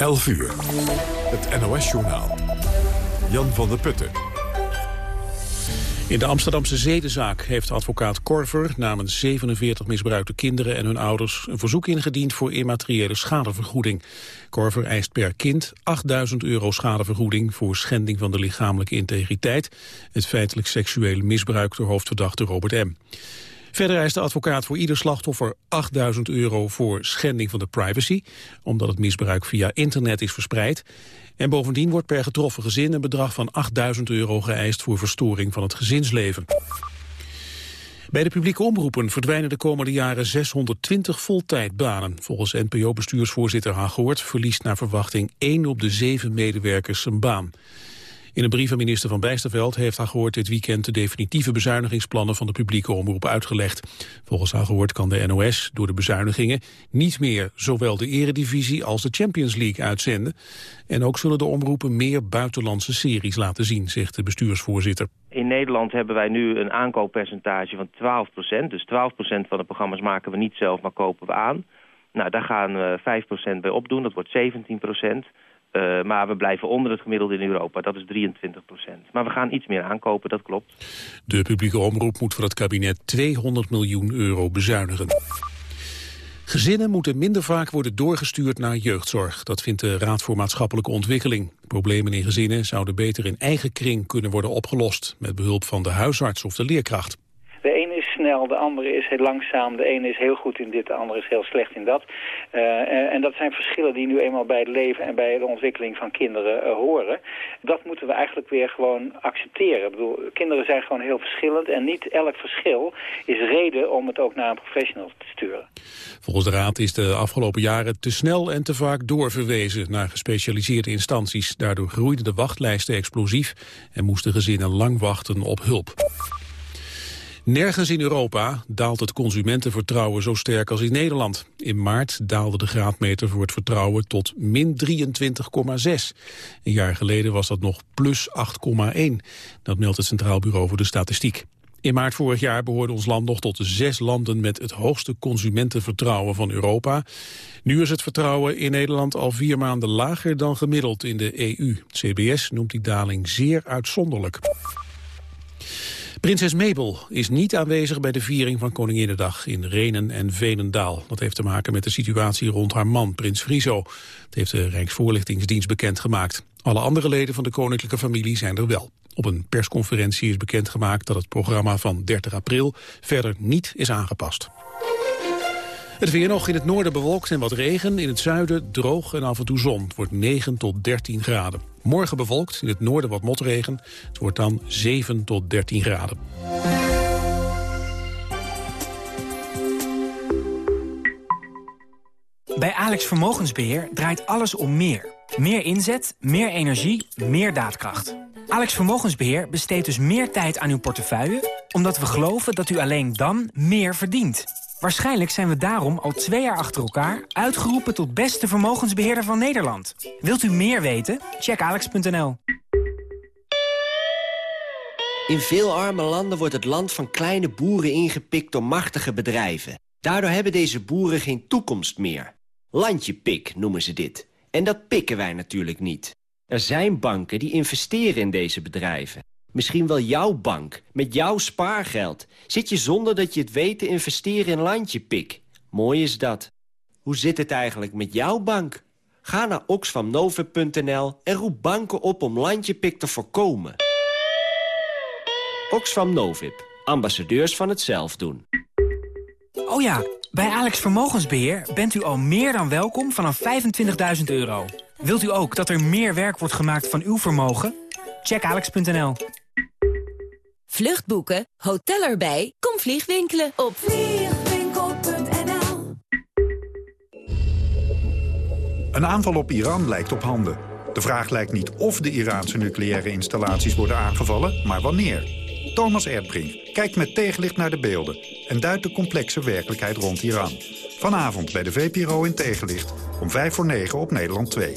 11 uur. Het NOS-journaal. Jan van der Putten. In de Amsterdamse zedenzaak heeft advocaat Korver namens 47 misbruikte kinderen en hun ouders een verzoek ingediend voor immateriële schadevergoeding. Korver eist per kind 8000 euro schadevergoeding voor schending van de lichamelijke integriteit, het feitelijk seksuele misbruik door hoofdverdachte Robert M. Verder eist de advocaat voor ieder slachtoffer 8000 euro voor schending van de privacy, omdat het misbruik via internet is verspreid. En bovendien wordt per getroffen gezin een bedrag van 8000 euro geëist voor verstoring van het gezinsleven. Bij de publieke omroepen verdwijnen de komende jaren 620 voltijdbanen. Volgens NPO-bestuursvoorzitter Hagoort verliest naar verwachting 1 op de 7 medewerkers zijn baan. In een brief aan minister Van Bijsterveld heeft Hagehoort dit weekend de definitieve bezuinigingsplannen van de publieke omroep uitgelegd. Volgens Hagehoort kan de NOS door de bezuinigingen niet meer zowel de eredivisie als de Champions League uitzenden. En ook zullen de omroepen meer buitenlandse series laten zien, zegt de bestuursvoorzitter. In Nederland hebben wij nu een aankooppercentage van 12% Dus 12% van de programma's maken we niet zelf, maar kopen we aan. Nou, daar gaan we 5% bij opdoen, dat wordt 17 uh, maar we blijven onder het gemiddelde in Europa, dat is 23 procent. Maar we gaan iets meer aankopen, dat klopt. De publieke omroep moet voor het kabinet 200 miljoen euro bezuinigen. Gezinnen moeten minder vaak worden doorgestuurd naar jeugdzorg. Dat vindt de Raad voor Maatschappelijke Ontwikkeling. Problemen in gezinnen zouden beter in eigen kring kunnen worden opgelost... met behulp van de huisarts of de leerkracht snel, de andere is heel langzaam, de ene is heel goed in dit, de andere is heel slecht in dat. Uh, en dat zijn verschillen die nu eenmaal bij het leven en bij de ontwikkeling van kinderen uh, horen. Dat moeten we eigenlijk weer gewoon accepteren. Ik bedoel, kinderen zijn gewoon heel verschillend en niet elk verschil is reden om het ook naar een professional te sturen. Volgens de Raad is de afgelopen jaren te snel en te vaak doorverwezen naar gespecialiseerde instanties. Daardoor groeiden de wachtlijsten explosief en moesten gezinnen lang wachten op hulp. Nergens in Europa daalt het consumentenvertrouwen zo sterk als in Nederland. In maart daalde de graadmeter voor het vertrouwen tot min 23,6. Een jaar geleden was dat nog plus 8,1. Dat meldt het Centraal Bureau voor de Statistiek. In maart vorig jaar behoorde ons land nog tot de zes landen met het hoogste consumentenvertrouwen van Europa. Nu is het vertrouwen in Nederland al vier maanden lager dan gemiddeld in de EU. CBS noemt die daling zeer uitzonderlijk. Prinses Mabel is niet aanwezig bij de viering van Koninginnedag in Renen en Venendaal. Dat heeft te maken met de situatie rond haar man, prins Friso. Dat heeft de Rijksvoorlichtingsdienst bekendgemaakt. Alle andere leden van de koninklijke familie zijn er wel. Op een persconferentie is bekendgemaakt dat het programma van 30 april verder niet is aangepast. Het weer nog in het noorden bewolkt en wat regen. In het zuiden droog en af en toe zon. Het wordt 9 tot 13 graden. Morgen bewolkt, in het noorden wat motregen. Het wordt dan 7 tot 13 graden. Bij Alex Vermogensbeheer draait alles om meer. Meer inzet, meer energie, meer daadkracht. Alex Vermogensbeheer besteedt dus meer tijd aan uw portefeuille... omdat we geloven dat u alleen dan meer verdient. Waarschijnlijk zijn we daarom al twee jaar achter elkaar... uitgeroepen tot beste vermogensbeheerder van Nederland. Wilt u meer weten? Check alex.nl. In veel arme landen wordt het land van kleine boeren ingepikt door machtige bedrijven. Daardoor hebben deze boeren geen toekomst meer. Landjepik noemen ze dit. En dat pikken wij natuurlijk niet. Er zijn banken die investeren in deze bedrijven. Misschien wel jouw bank, met jouw spaargeld. Zit je zonder dat je het weet te investeren in Landjepik. Mooi is dat. Hoe zit het eigenlijk met jouw bank? Ga naar oxfamnovip.nl en roep banken op om Landjepik te voorkomen. Oxfam ambassadeurs van het zelf doen. Oh ja, bij Alex Vermogensbeheer bent u al meer dan welkom vanaf 25.000 euro. Wilt u ook dat er meer werk wordt gemaakt van uw vermogen? Check alex.nl. Vluchtboeken, hotel erbij, kom vliegwinkelen op vliegwinkel.nl. Een aanval op Iran lijkt op handen. De vraag lijkt niet of de Iraanse nucleaire installaties worden aangevallen, maar wanneer. Thomas Erdbrink kijkt met tegenlicht naar de beelden... en duidt de complexe werkelijkheid rond Iran. Vanavond bij de VPRO in Tegenlicht, om 5 voor 9 op Nederland 2.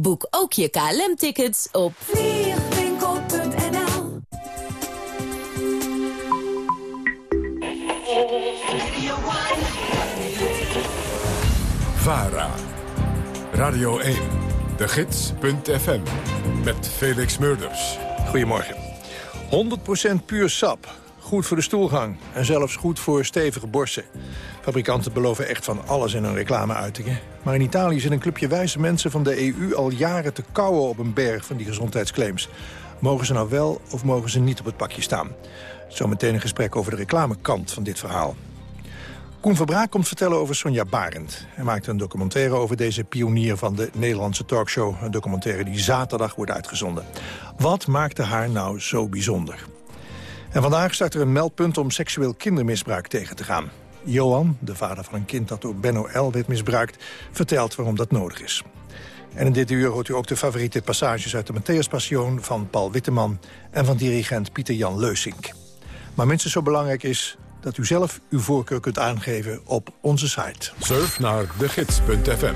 Boek ook je KLM-tickets op Radio 1, de gids.fm. Met Felix Murders. Goedemorgen. 100% puur sap. Goed voor de stoelgang en zelfs goed voor stevige borsten. Fabrikanten beloven echt van alles in hun reclameuitingen. Maar in Italië zit een clubje wijze mensen van de EU al jaren te kauwen op een berg van die gezondheidsclaims. Mogen ze nou wel of mogen ze niet op het pakje staan? Zometeen een gesprek over de reclamekant van dit verhaal. Koen Verbraak komt vertellen over Sonja Barend. Hij maakte een documentaire over deze pionier van de Nederlandse talkshow. Een documentaire die zaterdag wordt uitgezonden. Wat maakte haar nou zo bijzonder? En vandaag start er een meldpunt om seksueel kindermisbruik tegen te gaan. Johan, de vader van een kind dat door Benno L. werd misbruikt... vertelt waarom dat nodig is. En in dit uur hoort u ook de favoriete passages uit de Matthäus Passion... van Paul Witteman en van dirigent Pieter Jan Leusink. Maar minstens zo belangrijk is dat u zelf uw voorkeur kunt aangeven op onze site. Surf naar degids.fm.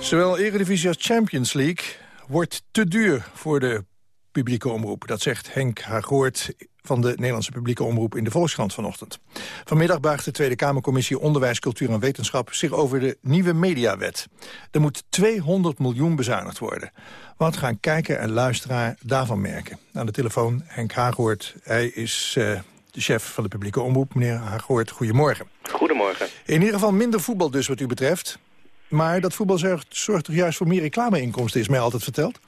Zowel Eredivisie als Champions League wordt te duur voor de publieke omroep. Dat zegt Henk Hagoort van de Nederlandse publieke omroep in de Volkskrant vanochtend. Vanmiddag buigt de Tweede Kamercommissie Onderwijs, Cultuur en Wetenschap zich over de nieuwe mediawet. Er moet 200 miljoen bezuinigd worden. Wat gaan kijker en luisteraar daarvan merken? Aan de telefoon Henk Hagoort. Hij is uh, de chef van de publieke omroep. Meneer Hagoort, goedemorgen. Goedemorgen. In ieder geval minder voetbal dus wat u betreft. Maar dat voetbal zorgt, zorgt toch juist voor meer reclameinkomsten, is mij altijd verteld?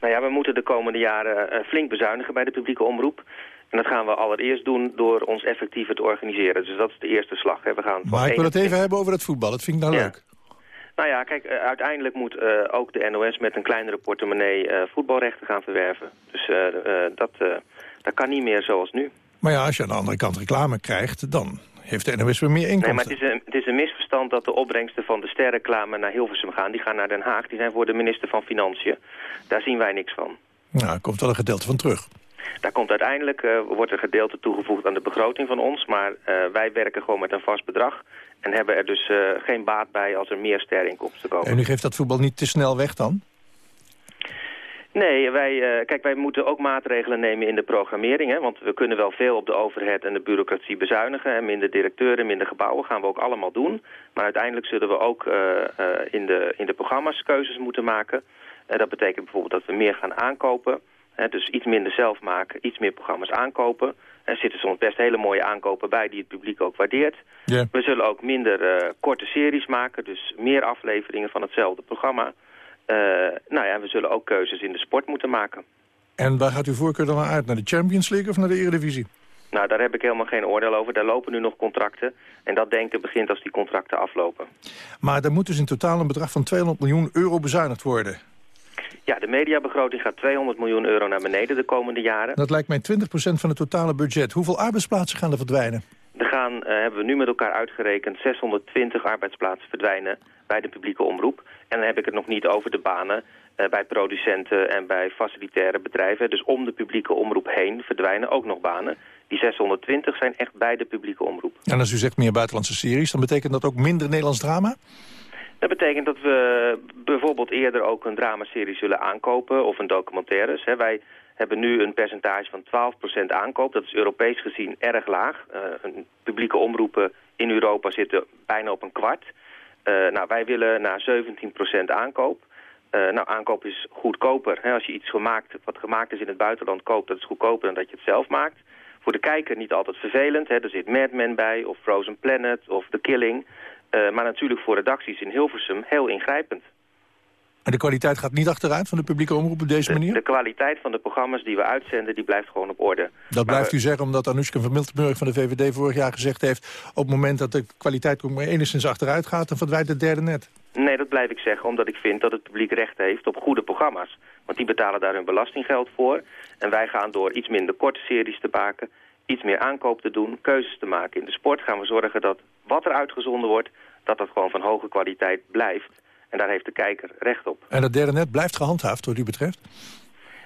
Nou ja, we moeten de komende jaren uh, flink bezuinigen bij de publieke omroep. En dat gaan we allereerst doen door ons effectiever te organiseren. Dus dat is de eerste slag. Hè. We gaan maar ik wil het even hebben over het voetbal. Dat vind ik nou ja. leuk. Nou ja, kijk, uh, uiteindelijk moet uh, ook de NOS met een kleinere portemonnee uh, voetbalrechten gaan verwerven. Dus dat, dat kan niet meer zoals nu. Maar ja, als je aan de andere kant reclame krijgt, dan heeft de NOS weer meer inkomsten. Nee, maar het is, een, het is een misverstand dat de opbrengsten van de sterreclame naar Hilversum gaan. Die gaan naar Den Haag, die zijn voor de minister van Financiën. Daar zien wij niks van. Nou, er komt wel een gedeelte van terug. Daar komt uiteindelijk, uh, wordt een gedeelte toegevoegd aan de begroting van ons. Maar uh, wij werken gewoon met een vast bedrag. En hebben er dus uh, geen baat bij als er meer sterinkomsten komen. En u geeft dat voetbal niet te snel weg dan? Nee, wij, uh, kijk, wij moeten ook maatregelen nemen in de programmering. Hè, want we kunnen wel veel op de overheid en de bureaucratie bezuinigen. En minder directeuren, minder gebouwen gaan we ook allemaal doen. Maar uiteindelijk zullen we ook uh, uh, in, de, in de programma's keuzes moeten maken. En dat betekent bijvoorbeeld dat we meer gaan aankopen. Hè, dus iets minder zelf maken, iets meer programma's aankopen. Er zitten soms best hele mooie aankopen bij die het publiek ook waardeert. Yeah. We zullen ook minder korte series maken, dus meer afleveringen van hetzelfde programma. Uh, nou ja, we zullen ook keuzes in de sport moeten maken. En waar gaat uw voorkeur dan uit? Naar de Champions League of naar de Eredivisie? Nou, daar heb ik helemaal geen oordeel over. Daar lopen nu nog contracten. En dat denken begint als die contracten aflopen. Maar er moet dus in totaal een bedrag van 200 miljoen euro bezuinigd worden. Ja, de mediabegroting gaat 200 miljoen euro naar beneden de komende jaren. Dat lijkt mij 20% van het totale budget. Hoeveel arbeidsplaatsen gaan er verdwijnen? Er gaan, uh, hebben we nu met elkaar uitgerekend, 620 arbeidsplaatsen verdwijnen bij de publieke omroep. En dan heb ik het nog niet over de banen uh, bij producenten en bij facilitaire bedrijven. Dus om de publieke omroep heen verdwijnen ook nog banen. Die 620 zijn echt bij de publieke omroep. En als u zegt meer buitenlandse series, dan betekent dat ook minder Nederlands drama? Dat betekent dat we bijvoorbeeld eerder ook een dramaserie zullen aankopen of een documentaires. Hè. Wij hebben nu een percentage van 12% aankoop. Dat is Europees gezien erg laag. Een publieke omroepen in Europa zitten bijna op een kwart. Uh, nou, wij willen naar 17% aankoop. Uh, nou, aankoop is goedkoper. Hè. Als je iets gemaakt, wat gemaakt is in het buitenland koopt, dat is goedkoper dan dat je het zelf maakt. Voor de kijker niet altijd vervelend. Hè. Er zit Mad Men bij, of Frozen Planet, of The Killing. Uh, maar natuurlijk voor redacties in Hilversum heel ingrijpend. En de kwaliteit gaat niet achteruit van de publieke omroep op deze de, manier? De kwaliteit van de programma's die we uitzenden, die blijft gewoon op orde. Dat maar blijft u zeggen omdat Anoushka van Miltenburg van de VVD vorig jaar gezegd heeft... op het moment dat de kwaliteit ook maar enigszins achteruit gaat, dan verdwijnt het derde net. Nee, dat blijf ik zeggen, omdat ik vind dat het publiek recht heeft op goede programma's. Want die betalen daar hun belastinggeld voor. En wij gaan door iets minder korte series te maken, iets meer aankoop te doen, keuzes te maken in de sport... gaan we zorgen dat wat er uitgezonden wordt, dat dat gewoon van hoge kwaliteit blijft. En daar heeft de kijker recht op. En dat derde net blijft gehandhaafd, wat u betreft?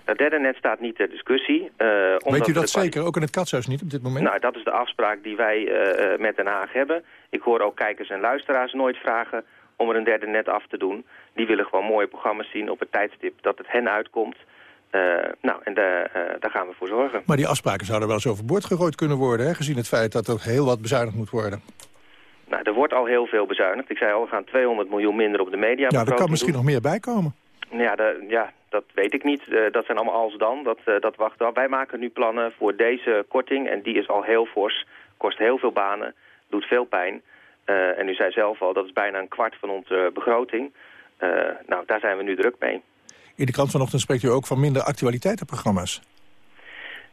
Dat derde net staat niet ter discussie. Uh, Weet u dat zeker? Ook in het katshuis niet op dit moment? Nou, dat is de afspraak die wij uh, met Den Haag hebben. Ik hoor ook kijkers en luisteraars nooit vragen om er een derde net af te doen. Die willen gewoon mooie programma's zien op het tijdstip dat het hen uitkomt. Uh, nou, en de, daar gaan we voor zorgen. Maar die afspraken zouden wel eens overboord gegooid kunnen worden... Hè, gezien het feit dat er heel wat bezuinigd moet worden. Nou, er wordt al heel veel bezuinigd. Ik zei al, we gaan 200 miljoen minder op de media. Ja, er kan misschien nog meer bij komen. Ja, de, ja, dat weet ik niet. Uh, dat zijn allemaal als dan. Dat, uh, dat wacht. Wij maken nu plannen voor deze korting. En die is al heel fors. Kost heel veel banen. Doet veel pijn. Uh, en u zei zelf al, dat is bijna een kwart van onze begroting. nou, daar zijn we nu druk mee. In de krant vanochtend spreekt u ook van minder actualiteitenprogramma's.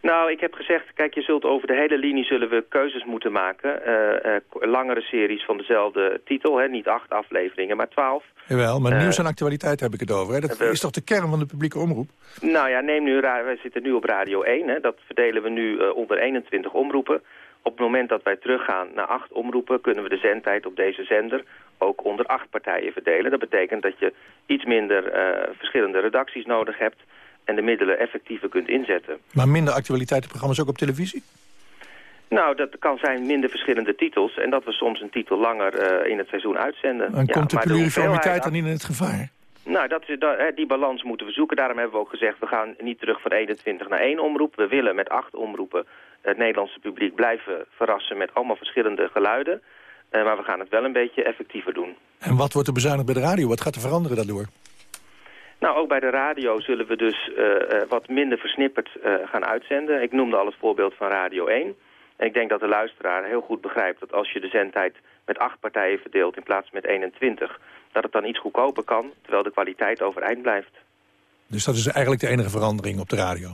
Nou, ik heb gezegd, kijk, je zult over de hele linie zullen we keuzes moeten maken. Uh, uh, langere series van dezelfde titel, hè? niet acht afleveringen, maar twaalf. Jawel, maar nieuws en actualiteit heb ik het over. Hè? Dat is toch de kern van de publieke omroep? Nou ja, neem nu, wij zitten nu op Radio 1, hè? dat verdelen we nu uh, onder 21 omroepen. Op het moment dat wij teruggaan naar acht omroepen... kunnen we de zendtijd op deze zender ook onder acht partijen verdelen. Dat betekent dat je iets minder verschillende redacties nodig hebt en de middelen effectiever kunt inzetten. Maar minder actualiteitenprogramma's ook op televisie? Nou, dat kan zijn minder verschillende titels... en dat we soms een titel langer uh, in het seizoen uitzenden. En ja, komt de pluriformiteit dan niet in het gevaar? Nou, dat, dat, die balans moeten we zoeken. Daarom hebben we ook gezegd, we gaan niet terug van 21 naar 1 omroep. We willen met acht omroepen het Nederlandse publiek blijven verrassen... met allemaal verschillende geluiden. Uh, maar we gaan het wel een beetje effectiever doen. En wat wordt er bezuinigd bij de radio? Wat gaat er veranderen daardoor? Nou, ook bij de radio zullen we dus uh, uh, wat minder versnipperd uh, gaan uitzenden. Ik noemde al het voorbeeld van Radio 1. En ik denk dat de luisteraar heel goed begrijpt dat als je de zendtijd met acht partijen verdeelt in plaats met 21, dat het dan iets goedkoper kan, terwijl de kwaliteit overeind blijft. Dus dat is eigenlijk de enige verandering op de radio?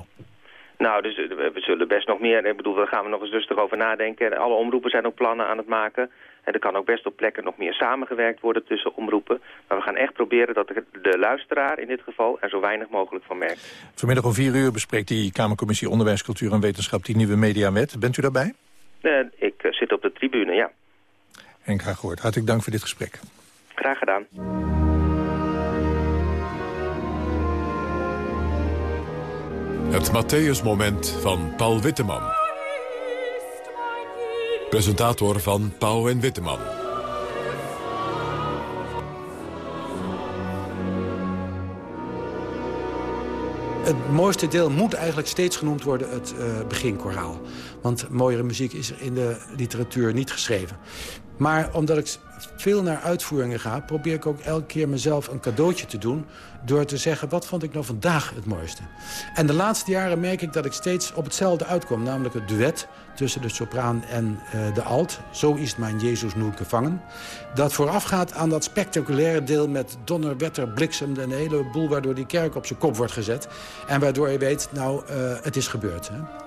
Nou, dus we zullen best nog meer. Ik bedoel, daar gaan we nog eens rustig over nadenken. Alle omroepen zijn ook plannen aan het maken. En er kan ook best op plekken nog meer samengewerkt worden tussen omroepen. Maar we gaan echt proberen dat de luisteraar in dit geval er zo weinig mogelijk van merkt. Vanmiddag om vier uur bespreekt die Kamercommissie Onderwijs, Cultuur en Wetenschap die nieuwe mediawet. Bent u daarbij? Uh, ik uh, zit op de tribune, ja. En graag gehoord. Hartelijk dank voor dit gesprek. Graag gedaan. Het Matthäus-moment van Paul Witteman. Presentator van Pauw en Witteman. Het mooiste deel moet eigenlijk steeds genoemd worden het uh, beginkoraal. Want mooiere muziek is in de literatuur niet geschreven. Maar omdat ik veel naar uitvoeringen ga... probeer ik ook elke keer mezelf een cadeautje te doen... door te zeggen, wat vond ik nou vandaag het mooiste? En de laatste jaren merk ik dat ik steeds op hetzelfde uitkom. Namelijk het duet tussen de sopraan en uh, de alt. Zo is mijn Jezus nu gevangen. Dat voorafgaat aan dat spectaculaire deel met donner, wetter, bliksem... en een hele boel waardoor die kerk op zijn kop wordt gezet. En waardoor je weet, nou, uh, het is gebeurd. Hè?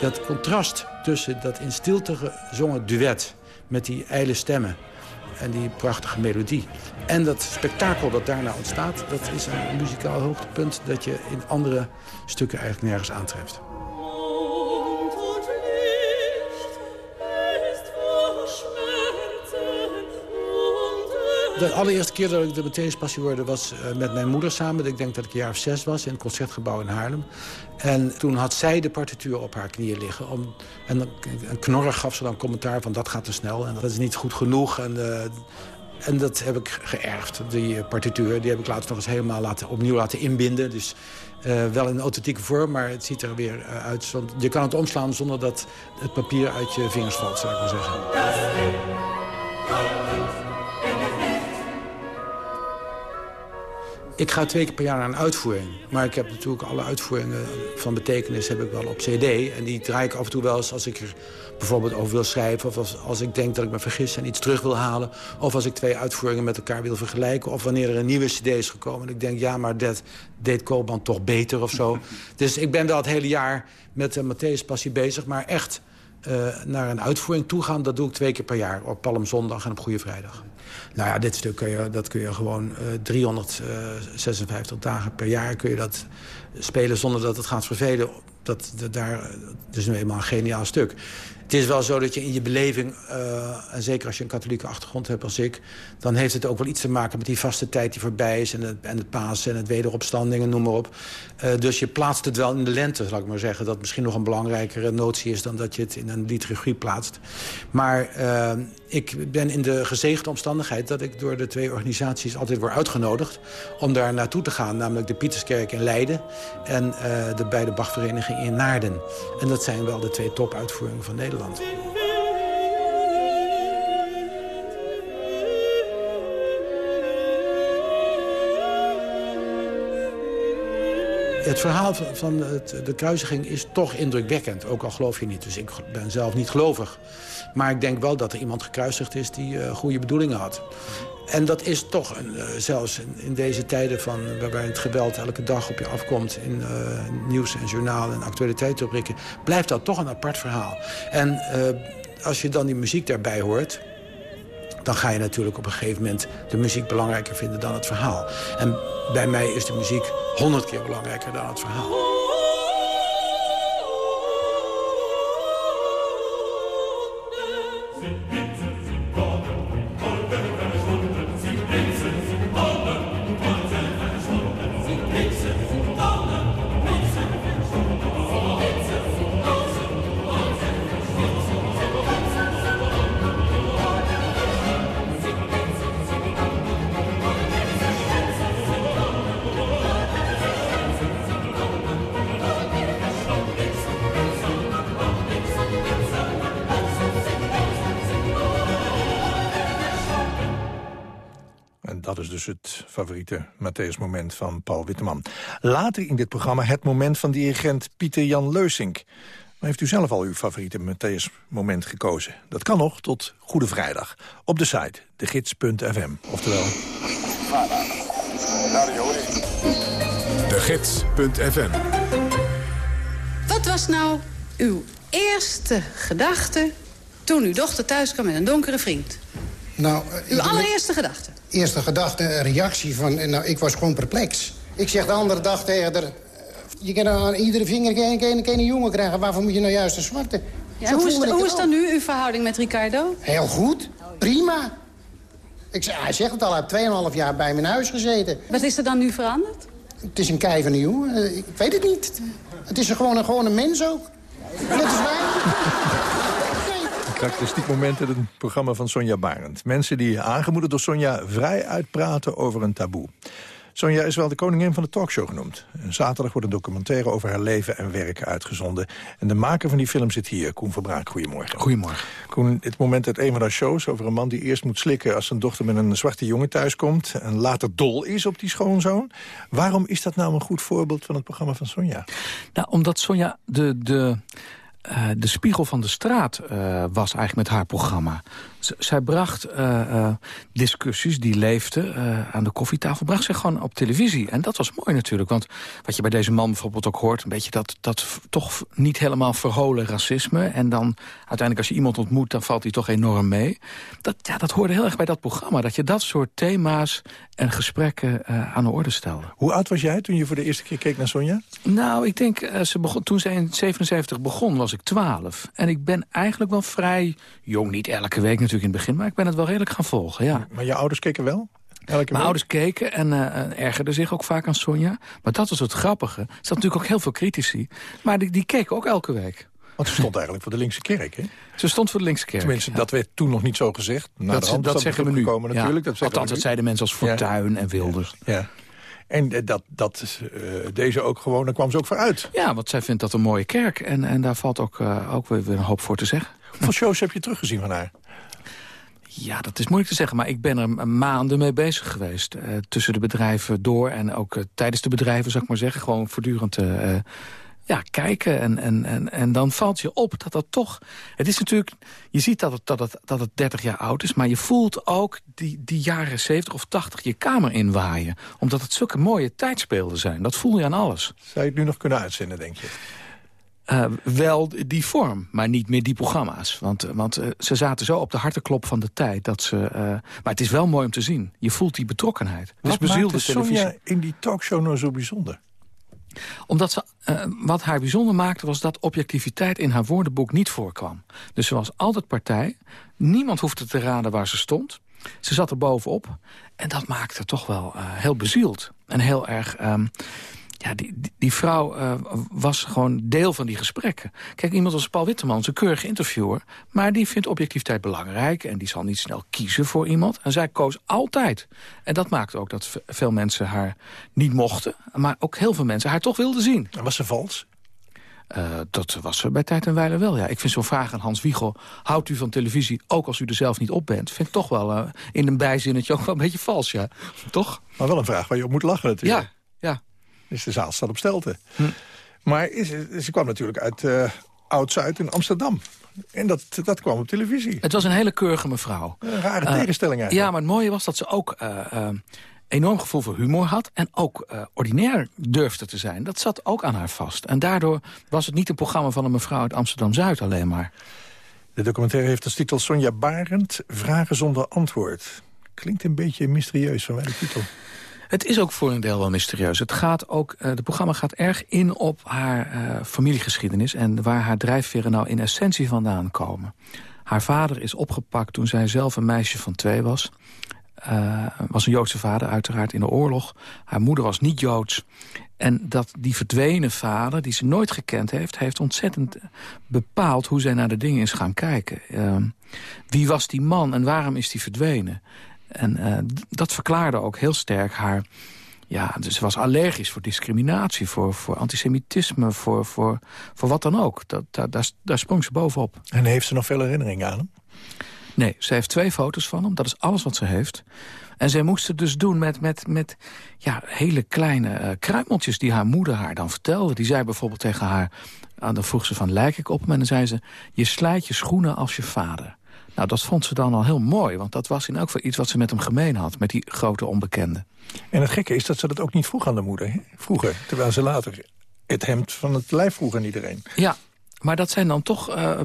Dat contrast tussen dat in stilte gezongen duet... met die ijle stemmen en die prachtige melodie... en dat spektakel dat daarna ontstaat... dat is een muzikaal hoogtepunt dat je in andere stukken eigenlijk nergens aantreft. De allereerste keer dat ik de Matthäus Passie hoorde was uh, met mijn moeder samen. Ik denk dat ik een jaar of zes was in het Concertgebouw in Haarlem. En toen had zij de partituur op haar knieën liggen. Om, en een knorrig gaf ze dan commentaar van dat gaat te snel. En dat is niet goed genoeg. En, uh, en dat heb ik geërfd, die partituur. Die heb ik later nog eens helemaal laten, opnieuw laten inbinden. Dus wel in authentieke vorm, maar het ziet er weer uit. Want je kan het omslaan zonder dat het papier uit je vingers valt, zou ik maar zeggen. Ik ga twee keer per jaar naar een uitvoering. Maar ik heb natuurlijk alle uitvoeringen van betekenis heb ik wel op cd. En die draai ik af en toe wel eens als ik er bijvoorbeeld over wil schrijven... of als, als ik denk dat ik me vergis en iets terug wil halen... of als ik twee uitvoeringen met elkaar wil vergelijken... of wanneer er een nieuwe cd is gekomen en ik denk... ja, maar dat deed Koopman toch beter of zo. dus ik ben wel het hele jaar met de Matthäus Passie bezig... maar echt uh, naar een uitvoering toe gaan, dat doe ik twee keer per jaar. Op Palmzondag en op Goede Vrijdag. Nou ja, dit stuk kun je, dat kun je gewoon uh, 356 dagen per jaar kun je dat spelen zonder dat het gaat vervelen. Dat, dat, daar, dat is nu eenmaal een geniaal stuk. Het is wel zo dat je in je beleving, uh, en zeker als je een katholieke achtergrond hebt als ik... dan heeft het ook wel iets te maken met die vaste tijd die voorbij is... en het, en het Pasen en het wederopstanding en noem maar op. Uh, dus je plaatst het wel in de lente, zal ik maar zeggen. Dat misschien nog een belangrijkere notie is dan dat je het in een liturgie plaatst. Maar uh, ik ben in de gezegende omstandigheid... dat ik door de twee organisaties altijd word uitgenodigd... om daar naartoe te gaan, namelijk de Pieterskerk in Leiden... en de beide Bachverenigingen in Naarden. En dat zijn wel de twee topuitvoeringen van Nederland. Het verhaal van de kruisiging is toch indrukwekkend. Ook al geloof je niet. Dus ik ben zelf niet gelovig. Maar ik denk wel dat er iemand gekruisigd is die uh, goede bedoelingen had. En dat is toch, een, uh, zelfs in, deze tijden van, waarbij het geweld elke dag op je afkomt... in uh, nieuws en journaal en actualiteitsrubrieken... blijft dat toch een apart verhaal. En als je dan die muziek daarbij hoort dan ga je natuurlijk op een gegeven moment de muziek belangrijker vinden dan het verhaal. En bij mij is de muziek honderd keer belangrijker dan het verhaal. Favoriete Matthäus-moment van Paul Witteman. Later in dit programma het moment van dirigent Pieter Jan Leusink. Maar heeft u zelf al uw favoriete Matthäus-moment gekozen? Dat kan nog tot Goede Vrijdag. Op de site, degids.fm. Oftewel... De Gids.fm Wat was nou uw eerste gedachte toen uw dochter thuis kwam met een donkere vriend? Nou, uw allereerste gedachte? eerste gedachte, reactie van... Nou, ik was gewoon perplex. Ik zeg de andere dag tegen haar... Je kan aan iedere vinger een, een, jongen krijgen. Waarvoor moet je nou juist een zwarte? Ja, hoe is, hoe is dan nu uw verhouding met Ricardo? Heel goed. Prima. Ik zeg, hij zegt het al, hij heeft 2,5 jaar bij mijn huis gezeten. Wat is er dan nu veranderd? Het is een kei van een jongen. Eh, ik weet het niet. Het is gewoon een, gewoon een mens ook. Net als wij. Karakteristiek moment in het programma van Sonja Barend. Mensen die, aangemoedigd door Sonja, vrij uitpraten over een taboe. Sonja is wel de koningin van de talkshow genoemd. En zaterdag wordt een documentaire over haar leven en werk uitgezonden. En de maker van die film zit hier, Koen Verbraak. Goedemorgen. Goedemorgen. Koen, het moment uit een van haar shows over een man die eerst moet slikken... als zijn dochter met een zwarte jongen thuiskomt... en later dol is op die schoonzoon. Waarom is dat nou een goed voorbeeld van het programma van Sonja? Nou, omdat Sonja de... de de spiegel van de straat uh, was eigenlijk met haar programma. Zij bracht uh, discussies die leefden aan de koffietafel... bracht zij gewoon op televisie. En dat was mooi natuurlijk. Want wat je bij deze man bijvoorbeeld ook hoort... een beetje dat, dat toch niet helemaal verholen racisme. En dan uiteindelijk als je iemand ontmoet... dan valt hij toch enorm mee. Dat, ja, dat hoorde heel erg bij dat programma. Dat je dat soort thema's en gesprekken aan de orde stelde. Hoe oud was jij toen je voor de eerste keer keek naar Sonja? Nou, ik denk, ze begon, toen zij in 77 begon, was ik 12. En ik ben eigenlijk wel vrij jong, niet elke week natuurlijk in het begin... maar ik ben het wel redelijk gaan volgen, ja. Maar je ouders keken wel? Elke Mijn ouders keken en uh, ergerden zich ook vaak aan Sonja. Maar dat was het grappige. Er zat natuurlijk ook heel veel critici. Maar die, die keken ook elke week. Want ze stond eigenlijk voor de linkse kerk, hè? Ze stond voor de linkse kerk. Tenminste, dat werd toen nog niet zo gezegd. dat, dat, zeggen we nu. Gekomen, natuurlijk. Dat Althans, dat zeiden mensen als Fortuyn en Wilders. Ja. En eh, dat, dat uh, deze ook gewoon, daar kwam ze ook voor uit. Ja, want zij vindt dat een mooie kerk. En, en daar valt ook, uh, ook weer een hoop voor te zeggen. Hoeveel shows heb je teruggezien van haar? Ja, dat is moeilijk te zeggen, maar ik ben er maanden mee bezig geweest. Uh, tussen de bedrijven door en ook uh, tijdens de bedrijven, zou ik maar zeggen. Gewoon voortdurend uh, ja, kijken. En, en, en, en dan valt je op dat dat toch... Het is natuurlijk... Je ziet dat het, dat, het, dat het 30 jaar oud is... maar je voelt ook die, die jaren 70 of 80 je kamer inwaaien. Omdat het zulke mooie tijdspeelden zijn. Dat voel je aan alles. Zou je het nu nog kunnen uitzenden, denk je? Uh, wel die vorm, maar niet meer die programma's. Want, want uh, ze zaten zo op de harteklop van de tijd. Dat ze, uh, maar het is wel mooi om te zien. Je voelt die betrokkenheid. Wat is bezielde televisie. Sonja in die talkshow nou zo bijzonder? Omdat ze, wat haar bijzonder maakte was dat objectiviteit in haar woordenboek niet voorkwam. Dus ze was altijd partij. Niemand hoefde te raden waar ze stond. Ze zat er bovenop. En dat maakte toch wel heel bezield. En heel erg... Um, ja, die, die, die vrouw uh, was gewoon deel van die gesprekken. Kijk, iemand als Paul Witteman, een keurige interviewer... maar die vindt objectiviteit belangrijk... en die zal niet snel kiezen voor iemand. En zij koos altijd. En dat maakte ook dat veel mensen haar niet mochten... maar ook heel veel mensen haar toch wilden zien. En was ze vals? Uh, dat was ze bij tijd en wijle wel, ja. Ik vind zo'n vraag aan Hans Wiegel... houdt u van televisie, ook als u er zelf niet op bent... vind ik toch wel uh, in een bijzinnetje ook wel een beetje vals, ja. Toch? Maar wel een vraag waar je op moet lachen natuurlijk. Ja, ja. Dus de zaal staat op stelte. Hm. Maar ze kwam natuurlijk uit uh, Oud-Zuid in Amsterdam. En dat, dat kwam op televisie. Het was een hele keurige mevrouw. Een rare tegenstelling eigenlijk. Ja, maar het mooie was dat ze ook enorm gevoel voor humor had... en ook uh, ordinair durfde te zijn. Dat zat ook aan haar vast. En daardoor was het niet een programma van een mevrouw uit Amsterdam-Zuid alleen maar. De documentaire heeft als titel Sonja Barend, Vragen zonder antwoord. Klinkt een beetje mysterieus van de titel. Het is ook voor een deel wel mysterieus. Het gaat ook, uh, de programma gaat erg in op haar uh, familiegeschiedenis... en waar haar drijfveren nou in essentie vandaan komen. Haar vader is opgepakt toen zij zelf een meisje van twee was... Uh, was een Joodse vader, uiteraard, in de oorlog. Haar moeder was niet Joods. En dat die verdwenen vader, die ze nooit gekend heeft... heeft ontzettend bepaald hoe zij naar de dingen is gaan kijken. Uh, wie was die man en waarom is die verdwenen? En uh, dat verklaarde ook heel sterk haar... Ja, dus ze was allergisch voor discriminatie, voor, voor antisemitisme, voor, voor, voor wat dan ook. Dat, daar, daar, daar sprong ze bovenop. En heeft ze nog veel herinneringen aan hem? Nee, ze heeft twee foto's van hem. Dat is alles wat ze heeft. En zij moest het dus doen met, met, met ja, hele kleine uh, kruimeltjes die haar moeder haar dan vertelde. Die zei bijvoorbeeld tegen haar, dan vroeg ze van lijk ik op hem? En dan zei ze, je slijt je schoenen als je vader. Nou, dat vond ze dan al heel mooi, want dat was in elk geval iets wat ze met hem gemeen had, met die grote onbekende. En het gekke is dat ze dat ook niet vroeg aan de moeder, hè? vroeger, terwijl ze later het hemd van het lijf vroeg aan iedereen. Ja, maar dat zijn dan toch uh,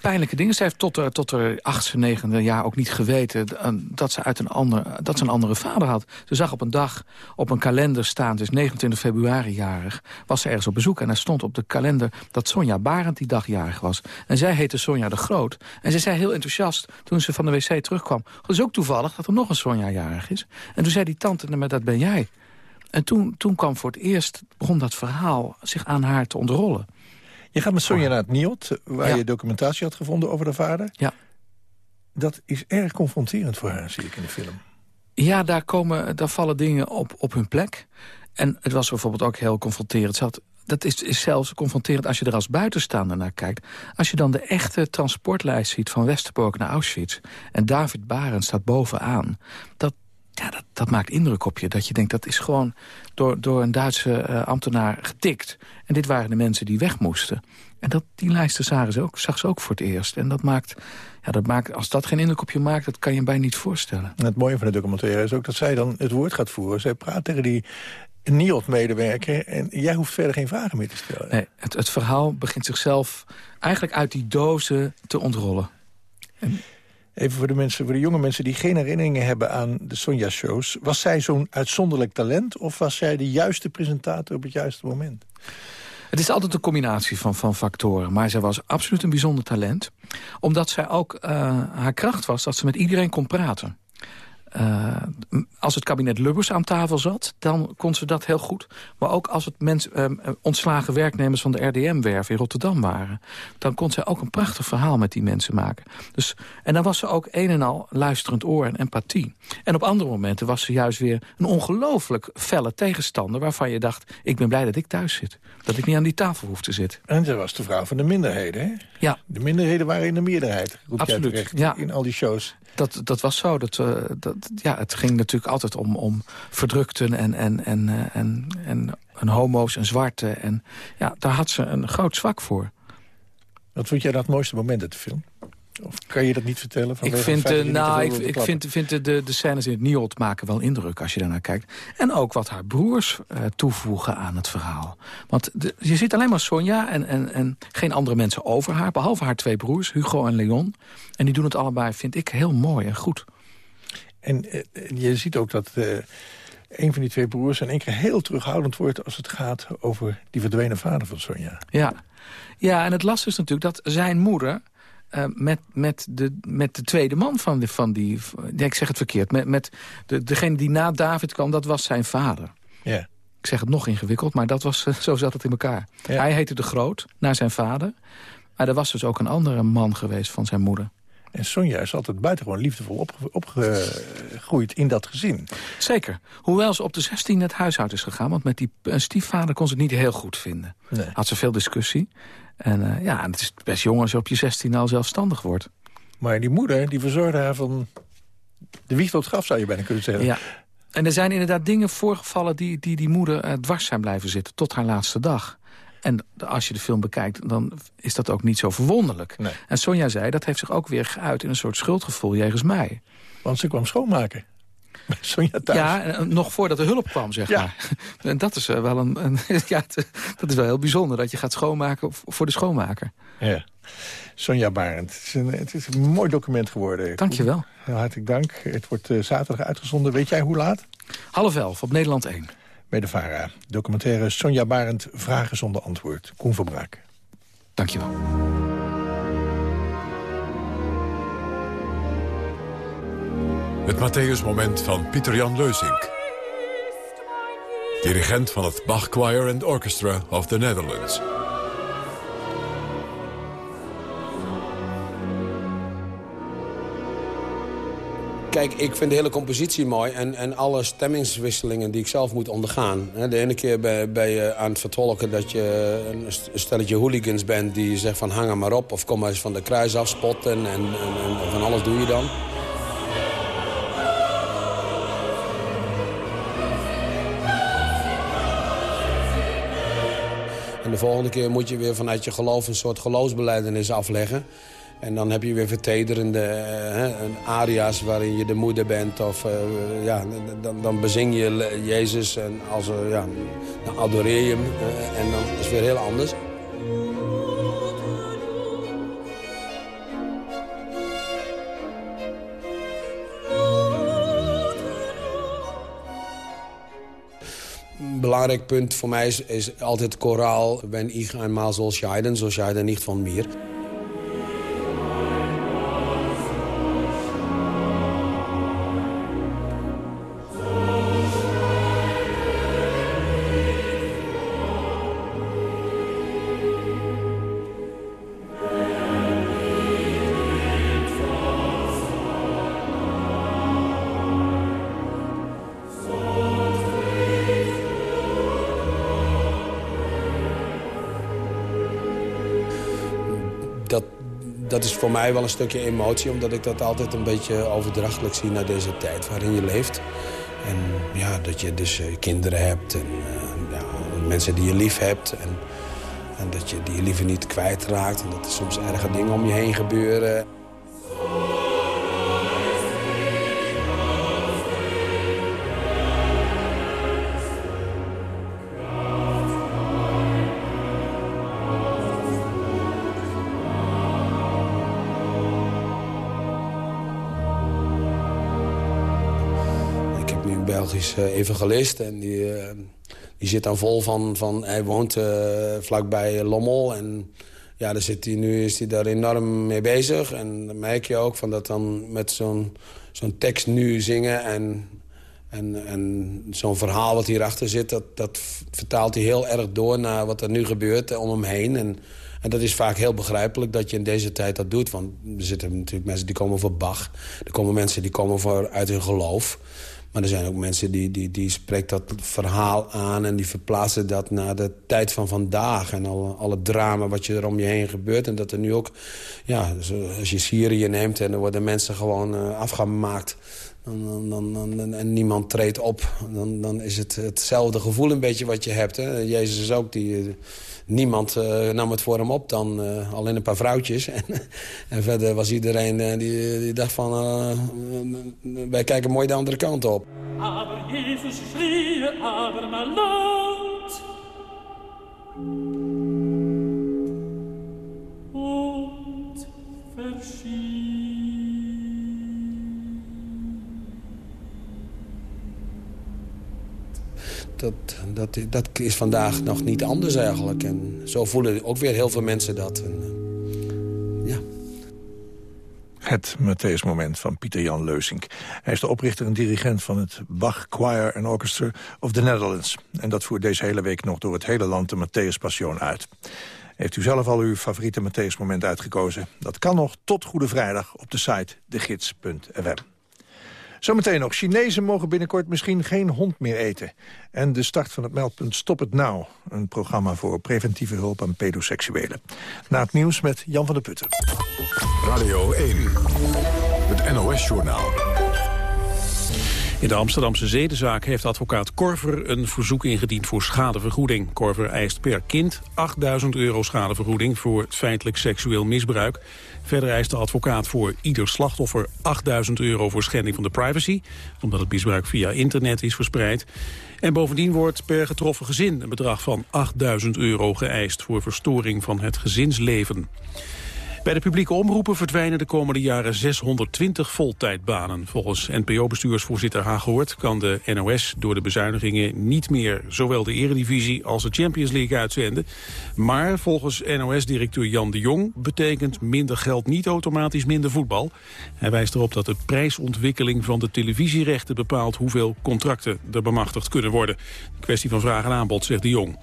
pijnlijke dingen. Ze heeft tot haar, tot achtste, negende jaar ook niet geweten... dat ze, uit een ander, dat ze een andere vader had. Ze zag op een dag op een kalender staan, dus 29 februari jarig... was ze ergens op bezoek en er stond op de kalender... dat Sonja Barend die dag jarig was. En zij heette Sonja de Groot. En ze zei heel enthousiast, toen ze van de wc terugkwam... het is ook toevallig dat er nog een Sonja jarig is. En toen zei die tante, maar dat ben jij. En toen, toen kwam voor het eerst, begon dat verhaal zich aan haar te ontrollen. Je gaat met Sonja naar het NIOT, waar ja. je documentatie had gevonden over de vader. Ja. Dat is erg confronterend voor haar, zie ik in de film. Ja, daar, komen, daar vallen dingen op, op hun plek. En het was bijvoorbeeld ook heel confronterend. Ze had, dat is, is zelfs confronterend als je er als buitenstaander naar kijkt. Als je dan de echte transportlijst ziet van Westerbork naar Auschwitz... en David Barend staat bovenaan... dat, ja, dat, dat maakt indruk op je. Dat je denkt, dat is gewoon door, door een Duitse uh, ambtenaar getikt. En dit waren de mensen die weg moesten. En dat, die lijsten zagen ze ook, zag ze ook voor het eerst. En dat maakt, ja, dat maakt, als dat geen indruk op je maakt, dat kan je bijna niet voorstellen. En het mooie van de documentaire is ook dat zij dan het woord gaat voeren. Zij praat tegen die NIOT-medewerker en jij hoeft verder geen vragen meer te stellen. Nee, het, het verhaal begint zichzelf eigenlijk uit die dozen te ontrollen. En, Even voor de, mensen, voor de jonge mensen die geen herinneringen hebben aan de Sonja-shows. Was zij zo'n uitzonderlijk talent of was zij de juiste presentator op het juiste moment? Het is altijd een combinatie van, van factoren. Maar zij was absoluut een bijzonder talent. Omdat zij ook, uh, haar kracht was dat ze met iedereen kon praten. Uh, als het kabinet Lubbers aan tafel zat, dan kon ze dat heel goed. Maar ook als het mens, uh, ontslagen werknemers van de RDM-werf in Rotterdam waren... dan kon zij ook een prachtig verhaal met die mensen maken. Dus, en dan was ze ook een en al luisterend oor en empathie. En op andere momenten was ze juist weer een ongelooflijk felle tegenstander... waarvan je dacht, ik ben blij dat ik thuis zit. Dat ik niet aan die tafel hoef te zitten. En ze was de vrouw van de minderheden, hè? Ja. De minderheden waren in de meerderheid, Absoluut, terecht, ja. in al die shows. Dat, dat was zo. Dat, uh, dat, ja, het ging natuurlijk altijd om, om verdrukten en, en, en, uh, en, en, homo's en zwarte. En ja, daar had ze een groot zwak voor. Wat vond jij dat mooiste moment uit de film? Of kan je dat niet vertellen? Ik vind, uh, nou, ik, ik vind, vind de, de, de scènes in het NIOT maken wel indruk als je daarnaar kijkt. En ook wat haar broers uh, toevoegen aan het verhaal. Want de, je ziet alleen maar Sonja en, en, en geen andere mensen over haar. Behalve haar twee broers, Hugo en Leon. En die doen het allebei, vind ik, heel mooi en goed. En uh, je ziet ook dat een van die twee broers in één keer heel terughoudend wordt... als het gaat over die verdwenen vader van Sonja. Ja, ja en het lastige is natuurlijk dat zijn moeder... Uh, met, met, de, met de tweede man van, de, van die... Nee, ik zeg het verkeerd. Met, met de, degene die na David kwam, dat was zijn vader. Ja. Ik zeg het nog ingewikkeld, maar dat was, zo zat het in elkaar. Hij heette de Groot, naar zijn vader. Maar er was dus ook een andere man geweest van zijn moeder. En Sonja is altijd buitengewoon liefdevol opgegroeid in dat gezin. Zeker. Hoewel ze op de 16 het huis uit is gegaan. Want met die stiefvader kon ze het niet heel goed vinden. Nee. Had ze veel discussie. En uh, ja, het is best jong als je op je 16 al zelfstandig wordt. Maar die moeder, die verzorgde haar van de wieg tot graf, zou je bijna kunnen zeggen. Ja. En er zijn inderdaad dingen voorgevallen die die, die moeder uh, dwars zijn blijven zitten. Tot haar laatste dag. En als je de film bekijkt, dan is dat ook niet zo verwonderlijk. Nee. En Sonja zei, dat heeft zich ook weer geuit in een soort schuldgevoel jegens mij. Want ze kwam schoonmaken. Sonja thuis. Ja, en nog voordat de hulp kwam, zeg Ja. maar. En dat is eh, wel een, een ja, dat is wel heel bijzonder, dat je gaat schoonmaken voor de schoonmaker. Ja. Sonja Barend. Het is, een, het is een mooi document geworden. Dank je wel. Heel hartelijk dank. Het wordt eh, zaterdag uitgezonden. Weet jij hoe laat? Half elf op Nederland 1. Bij de VARA. Documentaire Sonja Barend. Vragen zonder antwoord. Koen Verbraak. Dank je wel. Het Matthäus-moment van Pieter-Jan Leusink. Dirigent van het Bach Choir and Orchestra of the Netherlands. Kijk, ik vind de hele compositie mooi en, en alle stemmingswisselingen die ik zelf moet ondergaan. De ene keer ben, ben je aan het vertolken dat je een st- stelletje hooligans bent... die zegt van hang er maar op of kom maar eens van de kruis afspotten en, en, en, en van alles doe je dan. En de volgende keer moet je weer vanuit je geloof een soort geloofsbeleidenis afleggen. En dan heb je weer vertederende eh, hè, aria's waarin je de moeder bent. Of eh, ja, dan, dan bezing je Jezus en als, eh, ja, dan adoreer je hem. en dan is het weer heel anders. Belangrijk punt voor mij is, altijd koraal. Wenn ich einmal soll scheiden, so scheide nicht von mir. Voor mij wel een stukje emotie... omdat ik dat altijd een beetje overdrachtelijk zie naar deze tijd waarin je leeft. En ja, dat je dus eh, kinderen hebt en eh, ja, mensen die je lief hebt... En, en dat je die liever niet kwijtraakt en dat er soms erge dingen om je heen gebeuren. Belgische evangelist en die, eh, die zit dan vol van... van hij woont eh, vlakbij Lommel en ja, daar zit hij, nu is hij daar enorm mee bezig. En dan merk je ook van dat dan met zo'n zo'n tekst nu zingen... en, en, en zo'n verhaal wat hierachter zit... Dat, dat vertaalt hij heel erg door naar wat er nu gebeurt eh, om hem heen... En, en dat is vaak heel begrijpelijk dat je in deze tijd dat doet. Want er zitten natuurlijk mensen die komen voor Bach. Er komen mensen die komen voor, uit hun geloof. Maar er zijn ook mensen die, die, die spreekt dat verhaal aan... en die verplaatsen dat naar de tijd van vandaag. En al, al het drama wat je er om je heen gebeurt. En dat er nu ook... Ja, als je Syrië neemt en er worden mensen gewoon eh, afgemaakt... Dan, dan, dan, en niemand treedt op. Dan, dan is het hetzelfde gevoel een beetje wat je hebt. Hè? Jezus is ook die... Niemand eh, nam het voor hem op dan. eh, alleen een paar vrouwtjes. en, en verder was iedereen eh, die, die dacht van... wij kijken mooi de andere kant op. Schrie aber. Und verschied.「dat, dat, dat is vandaag nog niet anders eigenlijk. En zo voelen ook weer heel veel mensen dat. En, uh, ja. Het Matthäus-moment van Pieter Jan Leusink. Hij is de oprichter en dirigent van het Bach Choir and Orchestra of the Netherlands. En dat voert deze hele week nog door het hele land de Matthäus Passion uit. Heeft u zelf al uw favoriete Matthäus-moment uitgekozen? Dat kan nog tot Goede Vrijdag op de site degids.fm. Zometeen nog. Chinezen mogen binnenkort misschien geen hond meer eten. En de start van het meldpunt Stop het Nou. Een programma voor preventieve hulp aan pedoseksuelen. Na het nieuws met Jan van der Putten. Radio 1. Het NOS-journaal. In de Amsterdamse zedenzaak heeft advocaat Korver een verzoek ingediend voor schadevergoeding. Korver eist per kind 8000 euro schadevergoeding voor feitelijk seksueel misbruik. Verder eist de advocaat voor ieder slachtoffer 8000 euro voor schending van de privacy, omdat het misbruik via internet is verspreid. En bovendien wordt per getroffen gezin een bedrag van 8000 euro geëist voor verstoring van het gezinsleven. Bij de publieke omroepen verdwijnen de komende jaren 620 voltijdbanen. Volgens NPO-bestuursvoorzitter Hagehoort kan de NOS door de bezuinigingen niet meer zowel de eredivisie als de Champions League uitzenden. Maar volgens NOS-directeur Jan de Jong betekent minder geld niet automatisch minder voetbal. Hij wijst erop dat de prijsontwikkeling van de televisierechten bepaalt hoeveel contracten er bemachtigd kunnen worden. Een kwestie van vraag en aanbod, zegt de Jong.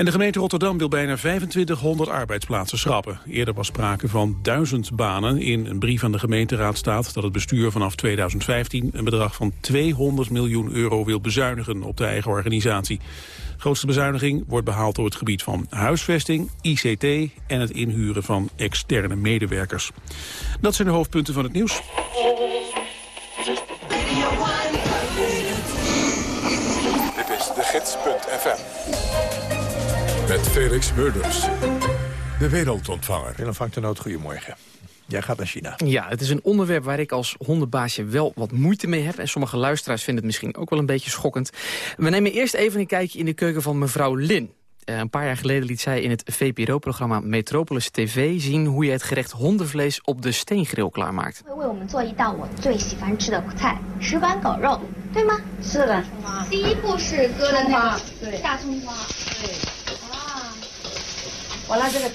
En de gemeente Rotterdam wil bijna 2500 arbeidsplaatsen schrappen. Eerder was sprake van 1000 banen. In een brief aan de gemeenteraad staat dat het bestuur vanaf 2015... een bedrag van 200 miljoen euro wil bezuinigen op de eigen organisatie. De grootste bezuiniging wordt behaald door het gebied van huisvesting, ICT... en het inhuren van externe medewerkers. Dat zijn de hoofdpunten van het nieuws. Dit is de gids.fm. Met Felix Murders. De wereldontvanger. Willem nood, goedemorgen. Jij gaat naar China. Ja, het is een onderwerp waar ik als hondenbaasje wel wat moeite mee heb. En sommige luisteraars vinden het misschien ook wel een beetje schokkend. We nemen eerst even een kijkje in de keuken van mevrouw Lin. Uh, een paar jaar geleden liet zij in het VPRO-programma Metropolis TV zien hoe je het gerecht hondenvlees op de steengril klaarmaakt.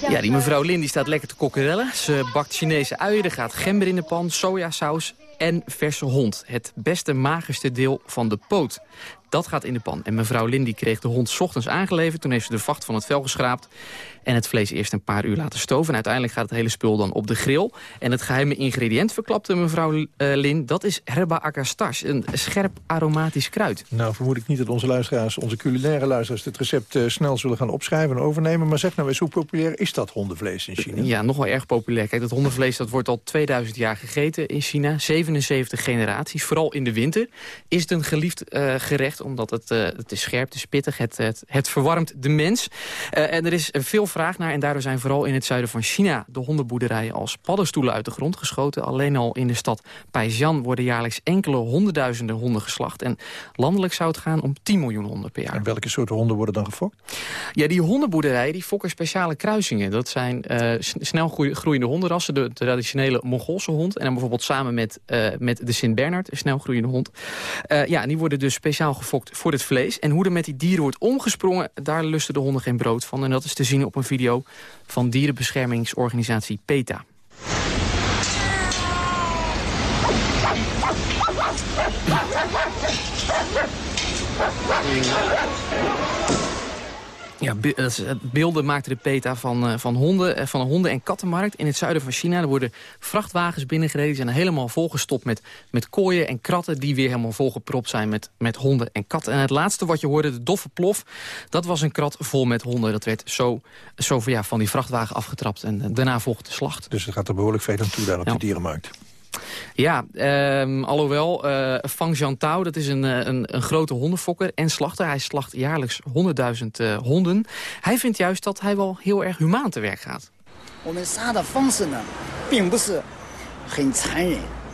Ja, die mevrouw Lin staat lekker te kokkerellen. Ze bakt Chinese uien, er gaat gember in de pan, sojasaus en verse hond. Het beste magerste deel van de poot. Dat gaat in de pan. En mevrouw Lin die kreeg de hond ochtends aangeleverd. Toen heeft ze de vacht van het vel geschraapt. En het vlees eerst een paar uur laten stoven. En uiteindelijk gaat het hele spul dan op de grill. En het geheime ingrediënt, verklapte mevrouw uh, Lin... dat is herba akastas, een scherp aromatisch kruid. Nou vermoed ik niet dat onze luisteraars, onze culinaire luisteraars... het recept uh, snel zullen gaan opschrijven en overnemen. Maar zeg nou eens, hoe populair is dat hondenvlees in China? Ja, nog wel erg populair. Kijk, dat hondenvlees dat wordt al 2000 jaar gegeten in China. 77 generaties, vooral in de winter. Is het een geliefd uh, gerecht, omdat het, het is scherp, het is pittig, het, het, het verwarmt de mens. en er is veel vraag naar. En daardoor zijn vooral in het zuiden van China de hondenboerderijen als paddenstoelen uit de grond geschoten. Alleen al in de stad Paijian worden jaarlijks enkele honderdduizenden honden geslacht. En landelijk zou het gaan om 10 miljoen honden per jaar. En welke soorten honden worden dan gefokt? Ja, die hondenboerderijen die fokken speciale kruisingen. Dat zijn uh, snel groeiende hondenrassen. De traditionele Mongoolse hond. En dan bijvoorbeeld samen met, uh, met de Sint-Bernard, een snel groeiende hond. Uh, ja, die worden dus speciaal gefokt voor het vlees. En hoe er met die dieren wordt omgesprongen, daar lusten de honden geen brood van. En dat is te zien op een video van dierenbeschermingsorganisatie PETA. Ja, beelden maakte de PETA van, van, honden, van een honden- en kattenmarkt in het zuiden van China. Er worden vrachtwagens binnengereden, die zijn helemaal volgestopt met, met kooien en kratten... die weer helemaal volgepropt zijn met, met honden en katten. En het laatste wat je hoorde, de doffe plof, dat was een krat vol met honden. Dat werd zo, zo ja, van die vrachtwagen afgetrapt en daarna volgde de slacht. Dus het gaat er behoorlijk veel aan toe daar op ja. de dierenmarkt. Ja, um, alhoewel, uh, Fang Jiantao, dat is een, een, een, grote hondenfokker en slachter. Hij slacht jaarlijks 100.000 uh, honden. Hij vindt juist dat hij wel heel erg humaan te werk gaat.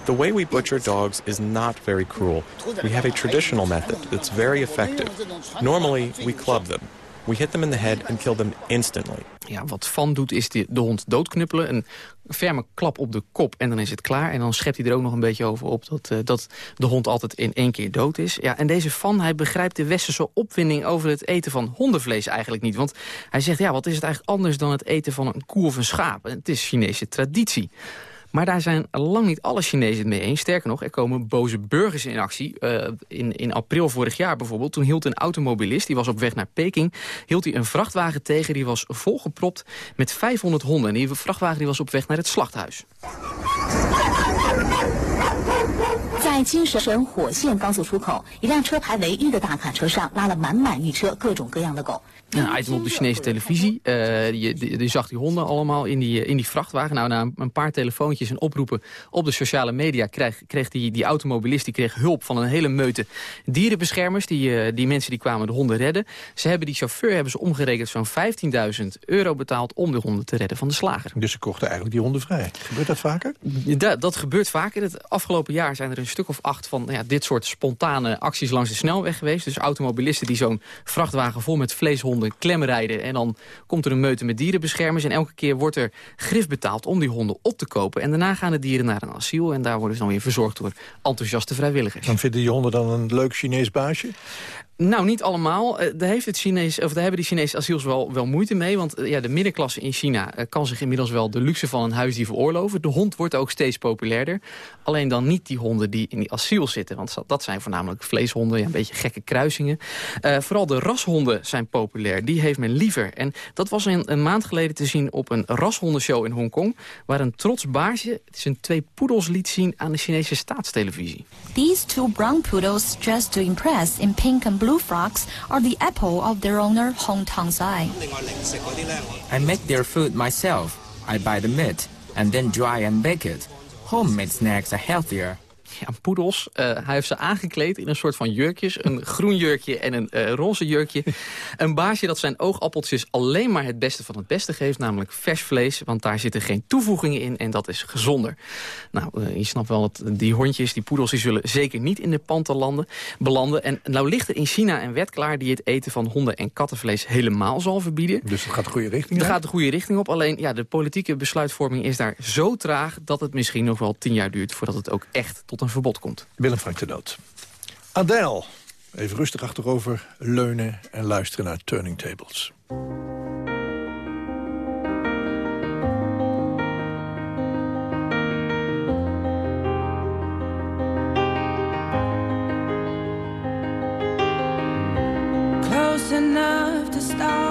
The way we butcher dogs is not very cruel. We have a traditional method that's very effective. Normally, we club them. We hit them in the head and kill them instantly. Ja, wat Van doet is de, de hond doodknuppelen. Een ferme klap op de kop en dan is het klaar. En dan schept hij er ook nog een beetje over op dat, uh, dat de hond altijd in één keer dood is. Ja, en deze Van, hij begrijpt de westerse opwinding over het eten van hondenvlees eigenlijk niet. Want hij zegt, ja, wat is het eigenlijk anders dan het eten van een koe of een schaap? Het is Chinese traditie. Maar daar zijn lang niet alle Chinezen het mee eens. Sterker nog, er komen boze burgers in actie. Uh, in, in april vorig jaar bijvoorbeeld, toen hield een automobilist... die was op weg naar Peking, hield hij een vrachtwagen tegen... die was volgepropt met 500 honden. En die vrachtwagen die was op weg naar het slachthuis. 在金神火线高速出口，一辆车牌唯一的大卡车上拉了满满一车各种各样的狗。 Een item op de Chinese televisie. Uh, je, je, zag die honden allemaal in die, in die vrachtwagen. Nou, na een paar telefoontjes en oproepen op de sociale media... kreeg, kreeg die, die automobilist die kreeg hulp van een hele meute dierenbeschermers. Die, uh, die mensen die kwamen de honden redden. Ze hebben die chauffeur hebben ze omgerekend zo'n 15.000 euro betaald... om de honden te redden van de slager. Dus ze kochten eigenlijk die honden vrij. Gebeurt dat vaker? Da, dat gebeurt vaker. Het afgelopen jaar zijn er een stuk of acht van nou ja, dit soort spontane acties langs de snelweg geweest. Dus automobilisten die zo'n vrachtwagen vol met vleeshonden klem rijden. En dan komt er een meute met dierenbeschermers. En elke keer wordt er grif betaald om die honden op te kopen. En daarna gaan de dieren naar een asiel. En daar worden ze dan weer verzorgd door enthousiaste vrijwilligers. Dan vinden die honden dan een leuk Chinees baasje? Nou, niet allemaal. Daar, heeft het Chinees, of daar hebben de Chinese asiels wel, wel moeite mee. Want ja, de middenklasse in China kan zich inmiddels wel de luxe van een huisdier veroorloven. De hond wordt ook steeds populairder. Alleen dan niet die honden die in die asiel zitten. Want dat zijn voornamelijk vleeshonden, ja, een beetje gekke kruisingen. Uh, vooral de rashonden zijn populair. Die heeft men liever. En dat was een, een maand geleden te zien op een rashondenshow in Hongkong. Waar een trots baasje zijn twee poedels liet zien aan de Chinese staatstelevisie. These two brown poodles dressed to impress in pink and blue frogs are the apple of their owner Hong Tong's eye. I make their food myself. I buy the meat and then dry and bake it. Homemade snacks are healthier. Ja, poedels. Uh, hij heeft ze aangekleed in een soort van jurkjes. Een groen jurkje en een uh, roze jurkje. Een baasje dat zijn oogappeltjes alleen maar het beste van het beste geeft. Namelijk vers vlees, want daar zitten geen toevoegingen in. En dat is gezonder. Nou, uh, je snapt wel dat die hondjes, die poedels... die zullen zeker niet in de panten landen, belanden. En nou ligt er in China een wet klaar... die het eten van honden- en kattenvlees helemaal zal verbieden. Dus dat gaat de goede richting op? Dat gaat de goede richting op. Alleen ja, de politieke besluitvorming is daar zo traag... dat het misschien nog wel tien jaar duurt voordat het ook echt tot een verbod komt. Willem Frank de Noot. Adele. Even rustig achterover leunen en luisteren naar Turning Tables. Close enough to start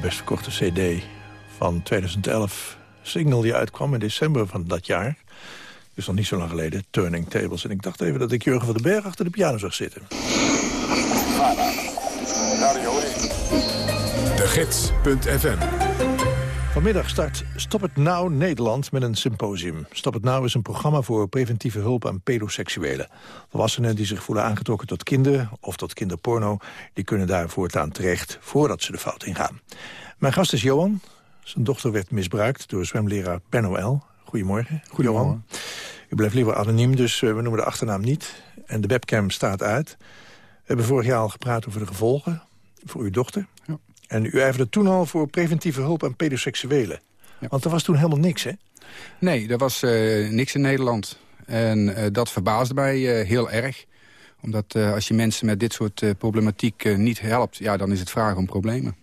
best verkochte cd van 2011. Single die uitkwam in december van dat jaar. Dus nog niet zo lang geleden, Turning Tables. En ik dacht even dat ik Jurgen van den Berg achter de piano zag zitten. De Gids.fm Vanmiddag start Stop het Now Nederland met een symposium. Stop het Now is een programma voor preventieve hulp aan pedoseksuelen. Volwassenen die zich voelen aangetrokken tot kinderen of tot kinderporno... die kunnen daar voortaan terecht voordat ze de fout ingaan. Mijn gast is Johan. Zijn dochter werd misbruikt door zwemleraar Ben L. Goedemorgen. Johan. U blijft liever anoniem, dus eh, we noemen de achternaam niet. En de webcam staat uit. We hebben vorig jaar al gepraat over de gevolgen voor uw dochter. En u ijverde toen al voor preventieve hulp aan pedoseksuelen. Want er was toen helemaal niks, hè? Nee, er was eh, niks in Nederland. En eh, dat verbaasde mij eh, heel erg. Omdat als je mensen met dit soort problematiek niet helpt... Ja, dan is het vragen om problemen.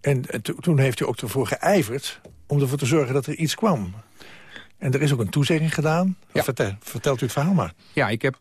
En to- toen heeft u ook ervoor geijverd om ervoor te zorgen dat er iets kwam. En er is ook een toezegging gedaan. Vertel, vertelt u het verhaal maar. Ja, ik heb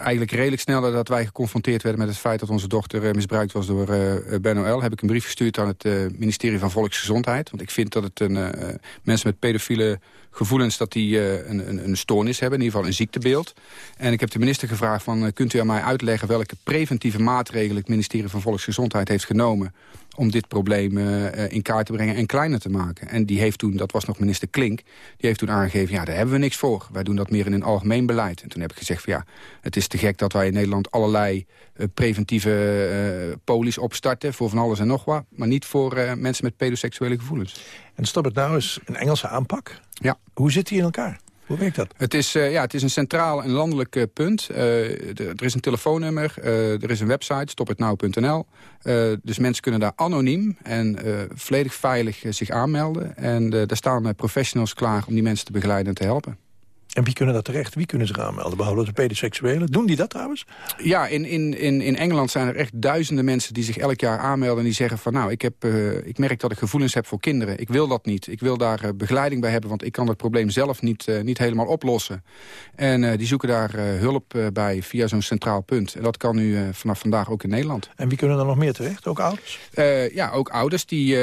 eigenlijk redelijk snel dat wij geconfronteerd werden... met het feit dat onze dochter eh, misbruikt was door eh Ben OL... heb ik een brief gestuurd aan het eh, ministerie van Volksgezondheid. Want ik vind dat het een, eh, mensen met pedofiele gevoelens... dat die eh, een, een, een stoornis hebben, in ieder geval een ziektebeeld. En ik heb de minister gevraagd van... eh, kunt u aan mij uitleggen welke preventieve maatregelen... het ministerie van Volksgezondheid heeft genomen om dit probleem eh, in kaart te brengen en kleiner te maken. En die heeft toen, dat was nog minister Klink, die heeft toen aangegeven... ja, daar hebben we niks voor. Wij doen dat meer in een algemeen beleid. En toen heb ik gezegd van ja, het is te gek dat wij in Nederland... allerlei preventieve eh polies opstarten voor van alles en nog wat... maar niet voor mensen met pedoseksuele gevoelens. En Stop het Nou is een Engelse aanpak. Ja. Hoe zit die in elkaar? Hoe werkt dat? Het is, eh, ja, het is een centraal en landelijk eh, punt. Eh, de- er is een telefoonnummer, er is een website, stophetnouw.nl. Eh, dus mensen kunnen daar anoniem en volledig veilig zich aanmelden. En daar staan professionals klaar om die mensen te begeleiden en te helpen. En wie kunnen dat terecht? Wie kunnen zich aanmelden? Behalve de pedoseksuelen. Doen die dat trouwens? Ja, in, in, in, in Engeland zijn er echt duizenden mensen die zich elk jaar aanmelden... en die zeggen van nou, ik, heb, eh, ik merk dat ik gevoelens heb voor kinderen. Ik wil dat niet. Ik wil daar eh, begeleiding bij hebben, want ik kan het probleem zelf niet, eh, niet helemaal oplossen. En die zoeken daar hulp bij via zo'n centraal punt. En dat kan nu vanaf vandaag ook in Nederland. En wie kunnen er nog meer terecht? Ook ouders? Ja, ook ouders die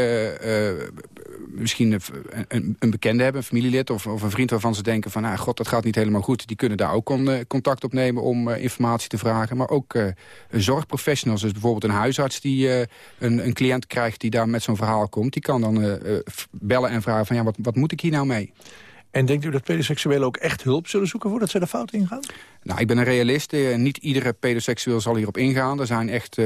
misschien een, een, bekende hebben, een familielid of, of een vriend waarvan ze denken van, nou, god, dat gaat niet helemaal goed. Die kunnen daar ook con- eh, contact opnemen om eh, informatie te vragen. Maar ook eh, zorgprofessionals, dus bijvoorbeeld een huisarts die een, een cliënt krijgt die daar met zo'n verhaal komt, die kan dan bellen en vragen van, ja, wat, wat moet ik hier nou mee? En denkt u dat pedoseksuelen ook echt hulp zullen zoeken voordat ze de fout ingaan? Nou, ik ben een realist. Niet iedere pedoseksueel zal hierop ingaan. Er zijn echt, eh,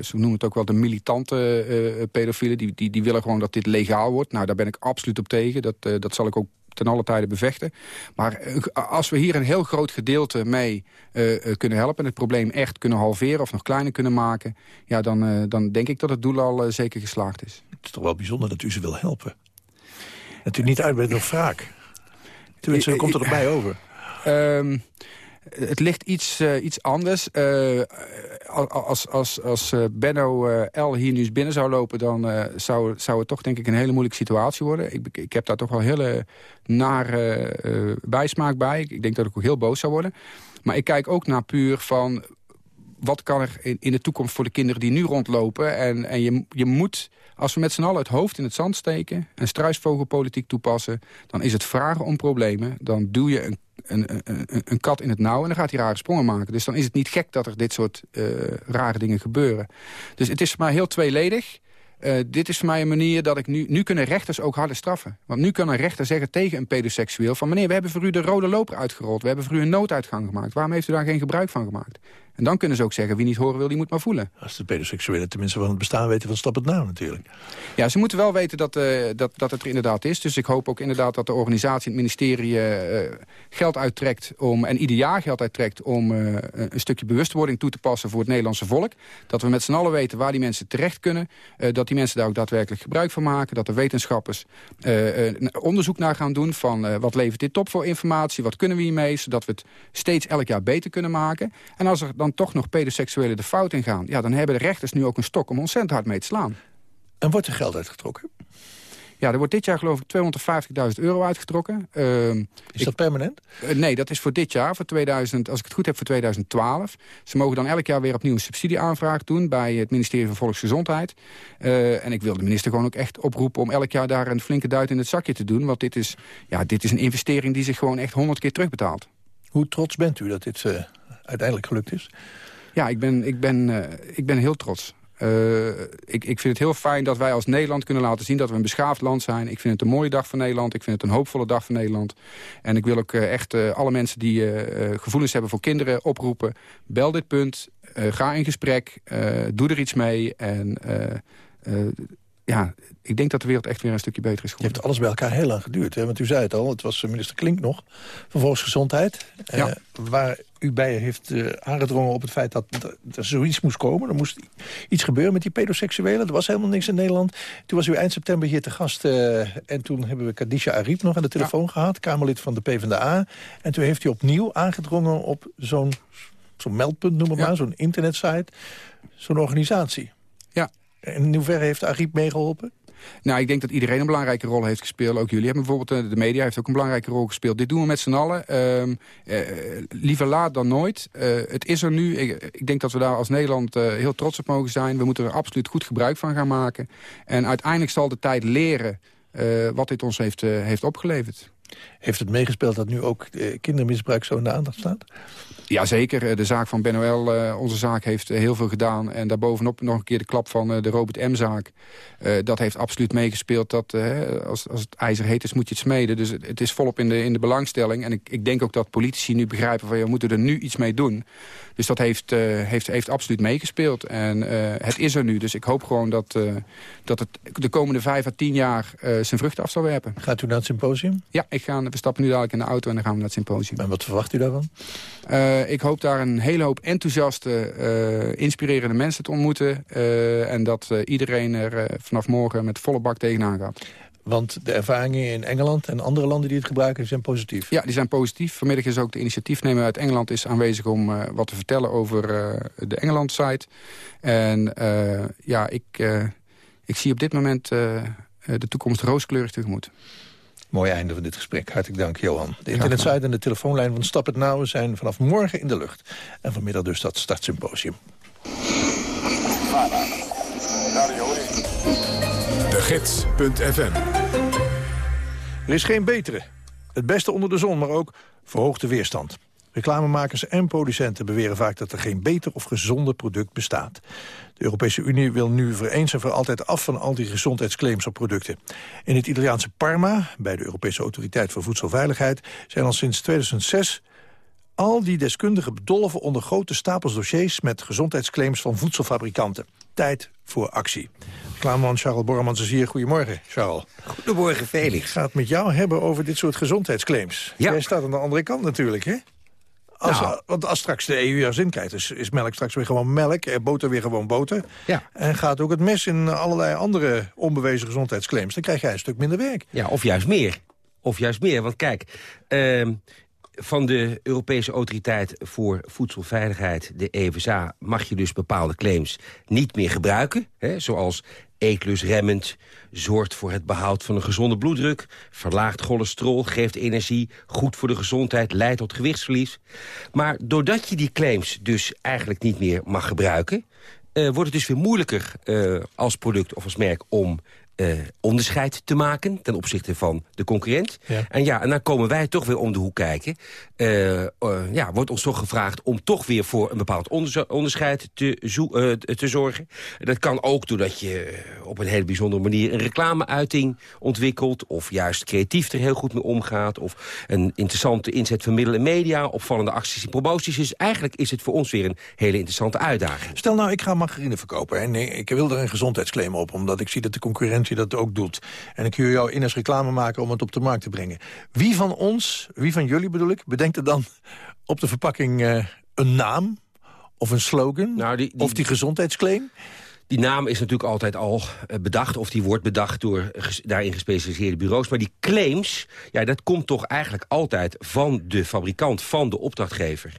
ze noemen het ook wel de militante eh, pedofielen. Die, die, die willen gewoon dat dit legaal wordt. Nou, daar ben ik absoluut op tegen. Dat, eh, dat zal ik ook ten alle tijde bevechten. Maar eh, als we hier een heel groot gedeelte mee eh, eh, kunnen helpen... en het probleem echt kunnen halveren of nog kleiner kunnen maken... Ja, dan, dan denk ik dat het doel al zeker geslaagd is. Het is toch wel bijzonder dat u ze wil helpen. Dat u niet uit bent op wraak. Tenminste, komt het op mij over. Ehm, het ligt iets, eh, iets anders. Eh, als als, als eh, Benno L hier nu eens binnen zou lopen... dan zou, zou het toch denk ik een hele moeilijke situatie worden. Ik, ik heb daar toch wel hele nare bijsmaak bij. Ik, denk dat ik ook heel boos zou worden. Maar ik kijk ook naar puur van... wat kan er in, in de toekomst voor de kinderen die nu rondlopen? En, en je, je moet, als we met z'n allen het hoofd in het zand steken... en struisvogelpolitiek toepassen... dan is het vragen om problemen. Dan duw je een een, een, een- kat in het nauw en dan gaat hij rare sprongen maken. Dus dan is het niet gek dat er dit soort eh, rare dingen gebeuren. Dus het is voor mij heel tweeledig. Eh, dit is voor mij een manier dat ik nu... Nu kunnen rechters ook harder straffen. Want nu kan een rechter zeggen tegen een pedoseksueel... van meneer, we hebben voor u de rode loper uitgerold. We hebben voor u een nooduitgang gemaakt. Waarom heeft u daar geen gebruik van gemaakt? En dan kunnen ze ook zeggen, wie niet horen wil, die moet maar voelen. Als de pedoseksuelen tenminste van het bestaan weten van Stap het Nou natuurlijk. Ja, ze moeten wel weten dat, eh, dat, dat het er inderdaad is. Dus ik hoop ook inderdaad dat de organisatie, het ministerie... eh, geld uittrekt om, en ieder jaar geld uittrekt... om eh, een stukje bewustwording toe te passen voor het Nederlandse volk. Dat we met z'n allen weten waar die mensen terecht kunnen. eh, dat die mensen daar ook daadwerkelijk gebruik van maken. Dat de wetenschappers eh, eh, een onderzoek naar gaan doen... van eh, wat levert dit op voor informatie, wat kunnen we hiermee... zodat we het steeds elk jaar beter kunnen maken. En als er dan toch nog pedoseksuelen de fout in gaan... Ja, dan hebben de rechters nu ook een stok om ontzettend hard mee te slaan. En wordt er geld uitgetrokken? Ja, er wordt dit jaar geloof ik 250.000 euro uitgetrokken. Ehm, Is dat permanent? eh, nee, dat is voor dit jaar, voor 2000, als ik het goed heb, voor 2012. Ze mogen dan elk jaar weer opnieuw een subsidieaanvraag doen... bij het ministerie van Volksgezondheid. Eh, en ik wil de minister gewoon ook echt oproepen... om elk jaar daar een flinke duit in het zakje te doen. Want dit is, ja, dit is een investering die zich gewoon echt honderd keer terugbetaalt. Hoe trots bent u dat dit eh, uiteindelijk gelukt is? Ja, ik ben, ik ben, eh, ik ben heel trots. Eh, ik, ik vind het heel fijn dat wij als Nederland kunnen laten zien... dat we een beschaafd land zijn. Ik vind het een mooie dag voor Nederland. Ik vind het een hoopvolle dag voor Nederland. En ik wil ook eh, echt alle mensen die gevoelens hebben voor kinderen oproepen. Bel dit punt, ga in gesprek, doe er iets mee. En ja, ik denk dat de wereld echt weer een stukje beter is Je geworden. hebt alles bij elkaar heel lang geduurd. Hè? Want u zei het al, het was eh, minister Klink nog van Volksgezondheid. eh, Ja. waar u bij heeft eh, aangedrongen op het feit dat, dat er zoiets moest komen. Er moest iets gebeuren met die pedoseksuelen. Er was helemaal niks in Nederland. Toen was u eind september hier te gast. en toen hebben we Kadisha Ariep nog aan de telefoon gehad. Kamerlid van de PvdA. En toen heeft u opnieuw aangedrongen op zo'n zo'n meldpunt, noem het maar. Zo'n internetsite. Zo'n organisatie. Ja. En in hoeverre heeft Ariep meegeholpen? Nou, ik denk dat iedereen een belangrijke rol heeft gespeeld. Ook jullie hebben bijvoorbeeld, eh, de media heeft ook een belangrijke rol gespeeld. Dit doen we met z'n allen. Ehm, eh, liever laat dan nooit. Eh, het is er nu. Ik, ik denk dat we daar als Nederland heel trots op mogen zijn. We moeten er absoluut goed gebruik van gaan maken. En uiteindelijk zal de tijd leren wat dit ons heeft, heeft opgeleverd. Heeft het meegespeeld dat nu ook eh, kindermisbruik zo in de aandacht staat? Jazeker, eh, de zaak van Ben OL, eh, onze zaak, heeft heel veel gedaan. En daarbovenop nog een keer de klap van de Robert M-zaak. Dat heeft absoluut meegespeeld dat als, als het ijzer heet is, moet je het smeden. Dus het, is volop in de, in de belangstelling. En ik, ik denk ook dat politici nu begrijpen van... ja, we moeten er nu iets mee doen. Dus dat heeft, heeft, heeft absoluut meegespeeld. En het is er nu. Dus ik hoop gewoon dat, dat het de komende vijf à tien jaar zijn vruchten af zal werpen. Gaat u naar het symposium? Ja, ik ga, we stappen nu dadelijk in de auto en dan gaan we naar het symposium. En wat verwacht u daarvan? Eh, ik hoop daar een hele hoop enthousiaste, eh, inspirerende mensen te ontmoeten. eh, en dat iedereen er vanaf morgen met volle bak tegenaan gaat. Want de ervaringen in Engeland en andere landen die het gebruiken zijn positief. Ja, die zijn positief. Vanmiddag is ook de initiatiefnemer uit Engeland is aanwezig om wat te vertellen over de Engeland-site. En ja, ik, ik zie op dit moment de toekomst rooskleurig tegemoet. Mooi einde van dit gesprek. Hartelijk dank, Johan. De internetsite en de telefoonlijn van Stap het Nauwe zijn vanaf morgen in de lucht. En vanmiddag dus dat startsymposium. De Gids.fm Er is geen betere. Het beste onder de zon, maar ook verhoogde weerstand. Reclamemakers en producenten beweren vaak dat er geen beter of gezonder product bestaat. De Europese Unie wil nu voor eens en voor altijd af van al die gezondheidsclaims op producten. In het Italiaanse Parma, bij de Europese Autoriteit voor Voedselveiligheid, zijn al sinds 2006 al die deskundigen bedolven onder grote stapels dossiers met gezondheidsclaims van voedselfabrikanten. Tijd voor actie. Reclameman Charles Borremans is hier. Goedemorgen, Charles. Goedemorgen, Felix. Ik ga het met jou hebben over dit soort gezondheidsclaims. Ja. Jij staat aan de andere kant natuurlijk, hè? Als, Nou. Want als straks de EU er zin krijgt, is, is melk straks weer gewoon melk... en boter weer gewoon boter. Ja. En gaat ook het mes in allerlei andere onbewezen gezondheidsclaims. Dan krijg jij een stuk minder werk. Ja, of juist meer. Of juist meer, want kijk... ehm, van de Europese Autoriteit voor Voedselveiligheid, de EFSA... mag je dus bepaalde claims niet meer gebruiken. Hè, zoals eetlusremmend, zorgt voor het behoud van een gezonde bloeddruk... verlaagt cholesterol, geeft energie, goed voor de gezondheid... leidt tot gewichtsverlies. Maar doordat je die claims dus eigenlijk niet meer mag gebruiken... eh, wordt het dus weer moeilijker eh, als product of als merk om eh, onderscheid te maken ten opzichte van de concurrent. Ja. En ja, en dan komen wij toch weer om de hoek kijken. Eh, eh, ja, wordt ons toch gevraagd om toch weer voor een bepaald onderscheid te, zo- eh, te zorgen. Dat kan ook doordat je op een hele bijzondere manier een reclameuiting ontwikkelt... of juist creatief er heel goed mee omgaat... of een interessante inzet van middelen en media... opvallende acties en promoties. Dus eigenlijk is het voor ons weer een hele interessante uitdaging. Stel nou, ik ga margarine verkopen en nee, ik wil er een gezondheidsclaim op... omdat ik zie dat de concurrentie dat ook doet. En ik wil jou in als reclame maken om het op de markt te brengen. Wie van ons, wie van jullie bedoel ik, bedenkt er dan op de verpakking eh, een naam... of een slogan, Nou, of die gezondheidsclaim? Die naam is natuurlijk altijd al eh, bedacht... of die wordt bedacht door daarin gespecialiseerde bureaus. Maar die claims, ja, dat komt toch eigenlijk altijd van de fabrikant, van de opdrachtgever.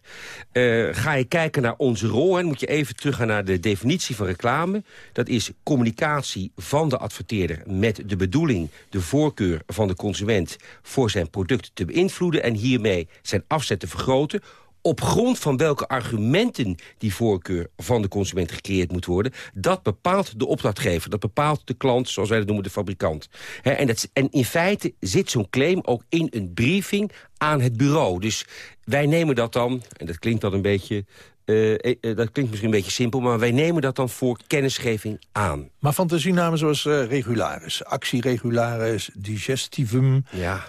Eh, ga je kijken naar onze rol, en moet je even teruggaan naar de definitie van reclame. Dat is communicatie van de adverteerder met de bedoeling... de voorkeur van de consument voor zijn product te beïnvloeden... en hiermee zijn afzet te vergroten op grond van welke argumenten die voorkeur van de consument gecreëerd moet worden... dat bepaalt de opdrachtgever, dat bepaalt de klant, zoals wij dat noemen, de fabrikant. En, dat, en in feite zit zo'n claim ook in een briefing aan het bureau. Dus wij nemen dat dan, en dat klinkt dan een beetje... eh, eh, eh, dat klinkt misschien een beetje simpel, maar wij nemen dat dan voor kennisgeving aan. Maar fantasienamen zoals eh, regularis, actieregularis, digestivum, Ja.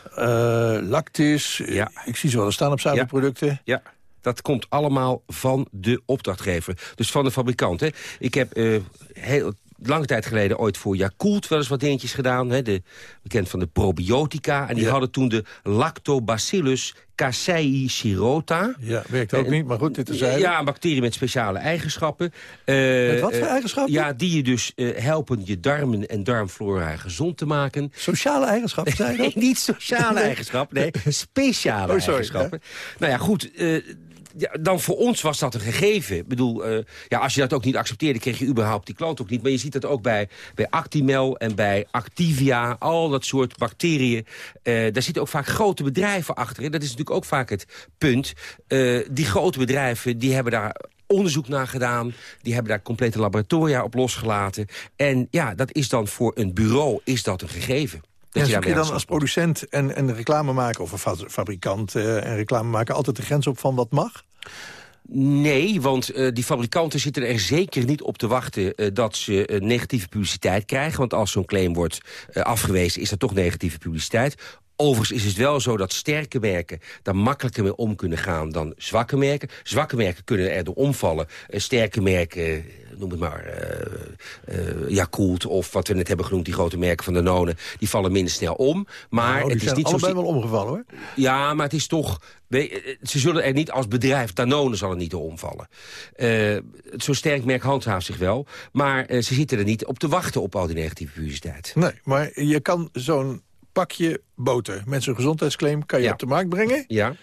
lactis. Ja. Ik zie ze wel staan op zuivelproducten. Ja, dat komt allemaal van de opdrachtgever. Dus van de fabrikant. Hè. Ik heb eh, heel lange tijd geleden ooit voor Yakult wel eens wat dingetjes gedaan. Hè, de, bekend van de probiotica. En die Ja. hadden toen de Lactobacillus casei shirota. Ja, werkt ook En- niet, maar goed, dit is Ja, een bacterie met speciale eigenschappen. Eh, Met wat voor eh, eigenschappen? Ja, die je dus helpen je darmen en darmflora gezond te maken. Sociale eigenschappen, zei je dat? Nee, niet sociale eigenschappen, nee, speciale Oh, sorry, eigenschappen. Nou ja, goed, dan voor ons was dat een gegeven. Ik bedoel, eh, ja, als je dat ook niet accepteerde, kreeg je überhaupt die klant ook niet. Maar je ziet dat ook bij, bij Actimel en bij Activia, al dat soort bacteriën. Eh, daar zitten ook vaak grote bedrijven achter. Hè. Dat is natuurlijk ook vaak het punt. Eh, die grote bedrijven, die hebben daar onderzoek naar gedaan. Die hebben daar complete laboratoria op losgelaten. En ja, dat is dan voor een bureau is dat een gegeven. Dat En je dan als producent en, en reclame maken... of een fabrikant eh, en reclame maken... altijd de grens op van wat mag? Nee, want eh, die fabrikanten zitten er zeker niet op te wachten... eh, dat ze negatieve publiciteit krijgen. Want als zo'n claim wordt afgewezen, is dat toch negatieve publiciteit. Overigens is het wel zo dat sterke merken daar makkelijker mee om kunnen gaan dan zwakke merken. Zwakke merken kunnen er door omvallen. Eh, sterke merken, eh, noem het maar, eh, Yakult of wat we net hebben genoemd, die grote merken van Danone, die vallen minder snel om. Maar Nou, het is niet zo... allebei wel omgevallen, hoor. Ja, maar het is toch... Ze zullen er niet als bedrijf, Danone zal er niet door omvallen. Zo'n sterk merk handhaaft zich wel. Maar ze zitten er niet op te wachten op al die negatieve publiciteit. Nee, maar je kan zo'n pakje boter met zo'n gezondheidsclaim... kan je Ja. op de markt brengen. Ja.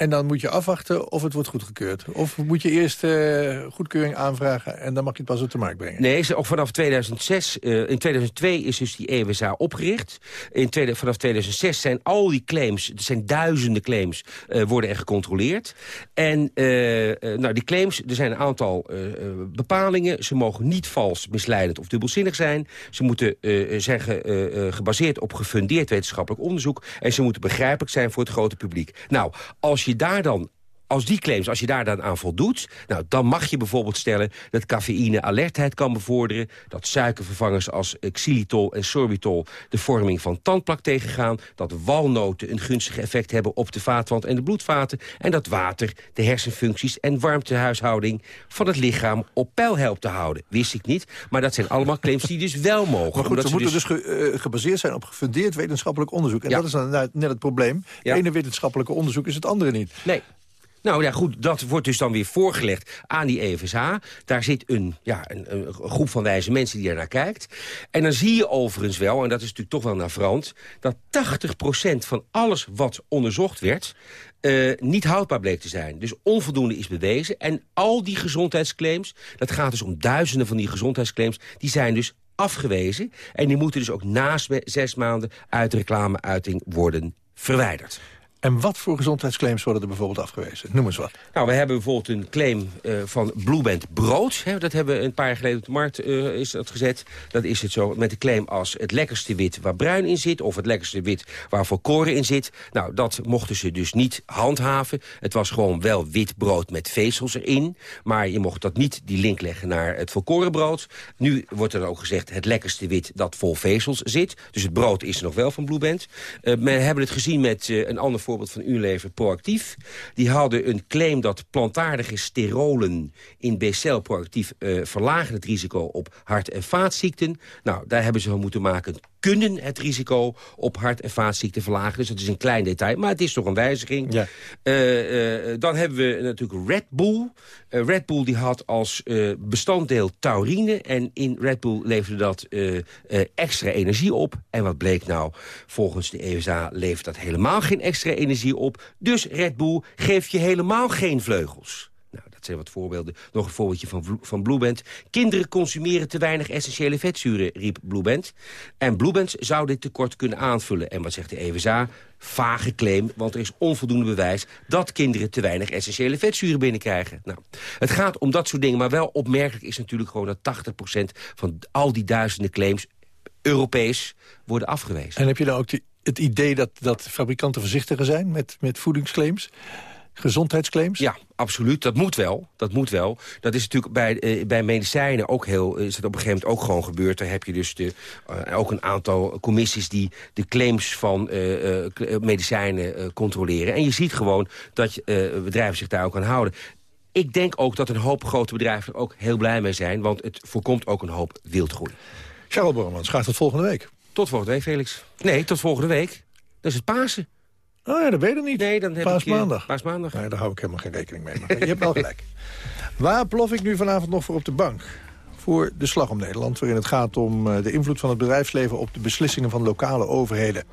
En dan moet je afwachten of het wordt goedgekeurd. Of moet je eerst eh, goedkeuring aanvragen... en dan mag je het pas op de markt brengen. Nee, ook vanaf 2006, eh, in 2002 is dus die EWSA opgericht. In vanaf 2006 zijn al die claims, er zijn duizenden claims, eh, worden er gecontroleerd. En nou, die claims, er zijn een aantal bepalingen. Ze mogen niet vals, misleidend of dubbelzinnig zijn. Ze moeten zijn ge- gebaseerd op gefundeerd wetenschappelijk onderzoek. En ze moeten begrijpelijk zijn voor het grote publiek. Nou, als je daar dan als die claims, als je daar dan aan voldoet... Nou, dan mag je bijvoorbeeld stellen dat cafeïne alertheid kan bevorderen... dat suikervervangers als xylitol en sorbitol de vorming van tandplak tegengaan... dat walnoten een gunstig effect hebben op de vaatwand en de bloedvaten... en dat water de hersenfuncties en warmtehuishouding van het lichaam op peil helpt te houden. Wist ik niet, maar dat zijn allemaal claims die dus wel mogen. Maar goed, ze moeten dus, ge- eh, gebaseerd zijn op gefundeerd wetenschappelijk onderzoek. En Ja. dat is dan net het probleem. Ja. Het ene wetenschappelijke onderzoek is het andere niet. Nee. Nou ja, goed, dat wordt dus dan weer voorgelegd aan die EFSA. Daar zit een, ja, een, groep van wijze mensen die er naar kijkt. En dan zie je overigens wel, en dat is natuurlijk toch wel navrant... dat 80% van alles wat onderzocht werd... eh, niet houdbaar bleek te zijn. Dus onvoldoende is bewezen. En al die gezondheidsclaims, dat gaat dus om duizenden van die gezondheidsclaims... die zijn dus afgewezen. En die moeten dus ook na zes maanden uit de reclameuiting worden verwijderd. En wat voor gezondheidsclaims worden er bijvoorbeeld afgewezen? Noem eens wat. Nou, we hebben bijvoorbeeld een claim eh, van Blueband brood. Hè, dat hebben we een paar jaar geleden op de markt eh, is dat gezet. Dat is het zo met de claim als het lekkerste wit waar bruin in zit... of het lekkerste wit waar volkoren in zit. Nou, dat mochten ze dus niet handhaven. Het was gewoon wel wit brood met vezels erin. Maar je mocht dat niet die link leggen naar het volkorenbrood. Nu wordt er ook gezegd het lekkerste wit dat vol vezels zit. Dus het brood is nog wel van Blueband. Eh we hebben het gezien met eh, een ander voorbeeld van Unilever Proactief. Die hadden een claim dat plantaardige sterolen in B-cel Proactief... eh, verlagen het risico op hart- en vaatziekten. Nou, daar hebben ze van moeten maken kunnen het risico op hart- en vaatziekten verlagen. Dus dat is een klein detail, maar het is toch een wijziging. Eh, eh, dan hebben we natuurlijk Red Bull. Eh, Red Bull die had als bestanddeel taurine. En in Red Bull leverde dat extra energie op. En wat bleek nou? Volgens de ESA levert dat helemaal geen extra energie op. Dus Red Bull geeft je helemaal geen vleugels. Nou, dat zijn wat voorbeelden. Nog een voorbeeldje van, van Blueband. Kinderen consumeren te weinig essentiële vetzuren, riep Blueband. En Blueband zou dit tekort kunnen aanvullen. En wat zegt de EWSA? Vage claim, want er is onvoldoende bewijs... dat kinderen te weinig essentiële vetzuren binnenkrijgen. Nou, het gaat om dat soort dingen, maar wel opmerkelijk is natuurlijk gewoon... dat 80% van al die duizenden claims Europees worden afgewezen. En heb je dan ook die- het idee dat, dat fabrikanten voorzichtiger zijn met, met voedingsclaims? Gezondheidsclaims? Ja, absoluut. Dat moet wel. Dat moet wel. Dat is natuurlijk bij, eh, bij medicijnen ook heel... is het op een gegeven moment ook gewoon gebeurd. Daar heb je dus de, eh, ook een aantal commissies... die de claims van eh, eh, medicijnen eh, controleren. En je ziet gewoon dat eh, bedrijven zich daar ook aan houden. Ik denk ook dat een hoop grote bedrijven er ook heel blij mee zijn... want het voorkomt ook een hoop wildgroei. Charles Bormans, gaat het volgende week? Tot volgende week, Felix. Nee, tot volgende week. Dat is het Pasen. Oh ja, dat weet ik niet. Nee, dan heb Paasmaandag. ik... eh, Paasmaandag. Nee, daar hou ik helemaal geen rekening mee. Maar je hebt wel gelijk. Waar plof ik nu vanavond nog voor op de bank? Voor de Slag om Nederland, waarin het gaat om eh, de invloed van het bedrijfsleven op de beslissingen van lokale overheden.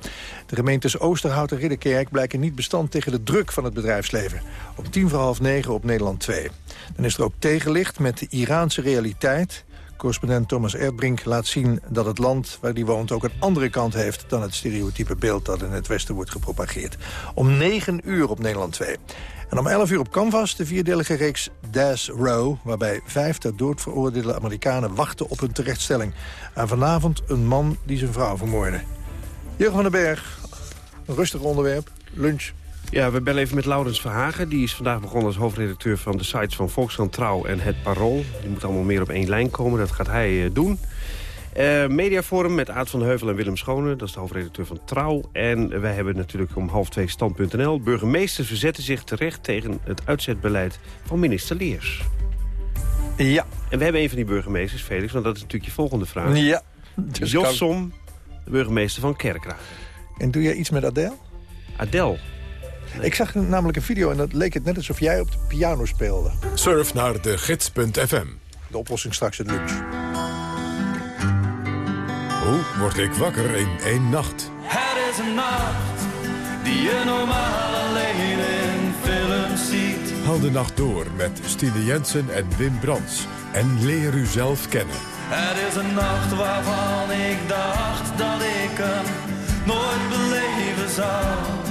De gemeentes Oosterhout en Ridderkerk blijken niet bestand tegen de druk van het bedrijfsleven. Om tien voor half negen op Nederland 2. Dan is er ook tegenlicht met de Iraanse realiteit. Correspondent Thomas Erdbrink laat zien dat het land waar die woont ook een andere kant heeft dan het stereotype beeld dat in het Westen wordt gepropageerd. Om 9 uur op Nederland 2. En om 11 uur op Canvas de vierdelige reeks Death Row... waarbij vijf ter dood veroordeelde Amerikanen wachten op hun terechtstelling. En vanavond een man die zijn vrouw vermoordde. Jurgen van den Berg, een rustig onderwerp, lunch. Ja, we bellen even met Laurens Verhagen. Die is vandaag begonnen als hoofdredacteur van de sites van Volkskrant Trouw en Het Parool. Die moet allemaal meer op één lijn komen. Dat gaat hij eh, doen. Eh, mediaforum met Aad van Heuvel en Willem Schone. Dat is de hoofdredacteur van Trouw. En wij hebben natuurlijk om half twee stand.nl. Burgemeesters verzetten zich terecht tegen het uitzetbeleid van minister Leers. Ja. En we hebben een van die burgemeesters, Felix, want dat is natuurlijk je volgende vraag. Ja. Dus Jos kan- Som, de burgemeester van Kerkrade. En doe jij iets met Adele? Ik zag namelijk een video en dat leek het net alsof jij op de piano speelde. Surf naar de gids.fm. De oplossing straks het lunch. Hoe word ik wakker in één nacht? Het is een nacht die je normaal alleen in films ziet. Haal de nacht door met Stine Jensen en Wim Brands. En leer u zelf kennen. Het is een nacht waarvan ik dacht dat ik hem nooit beleven zou.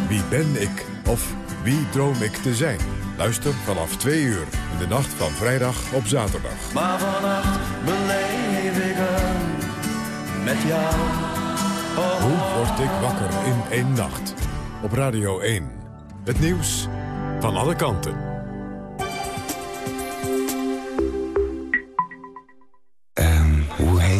Wie ben ik? Of wie droom ik te zijn? Luister vanaf twee uur in de nacht van vrijdag op zaterdag. Maar vannacht beleef ik hem met jou. Oh, Hoe word ik wakker in één nacht? Op Radio 1. Het nieuws van alle kanten.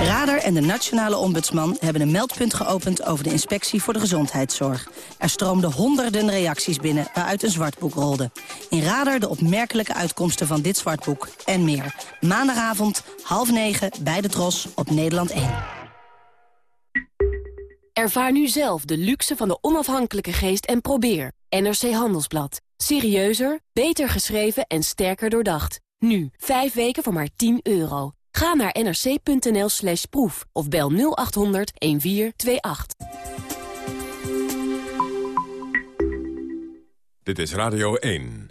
Radar en de Nationale Ombudsman hebben een meldpunt geopend... over de inspectie voor de gezondheidszorg. Er stroomden honderden reacties binnen waaruit een zwartboek rolde. In Radar de opmerkelijke uitkomsten van dit zwartboek en meer. Maandagavond, half negen, bij de Tros, op Nederland 1. Ervaar nu zelf de luxe van de onafhankelijke geest en probeer. NRC Handelsblad. Serieuzer, beter geschreven en sterker doordacht. Nu, 5 weken voor maar 10 euro. Ga naar nrc.nl slash proef of bel 0800 1428. Dit is Radio 1.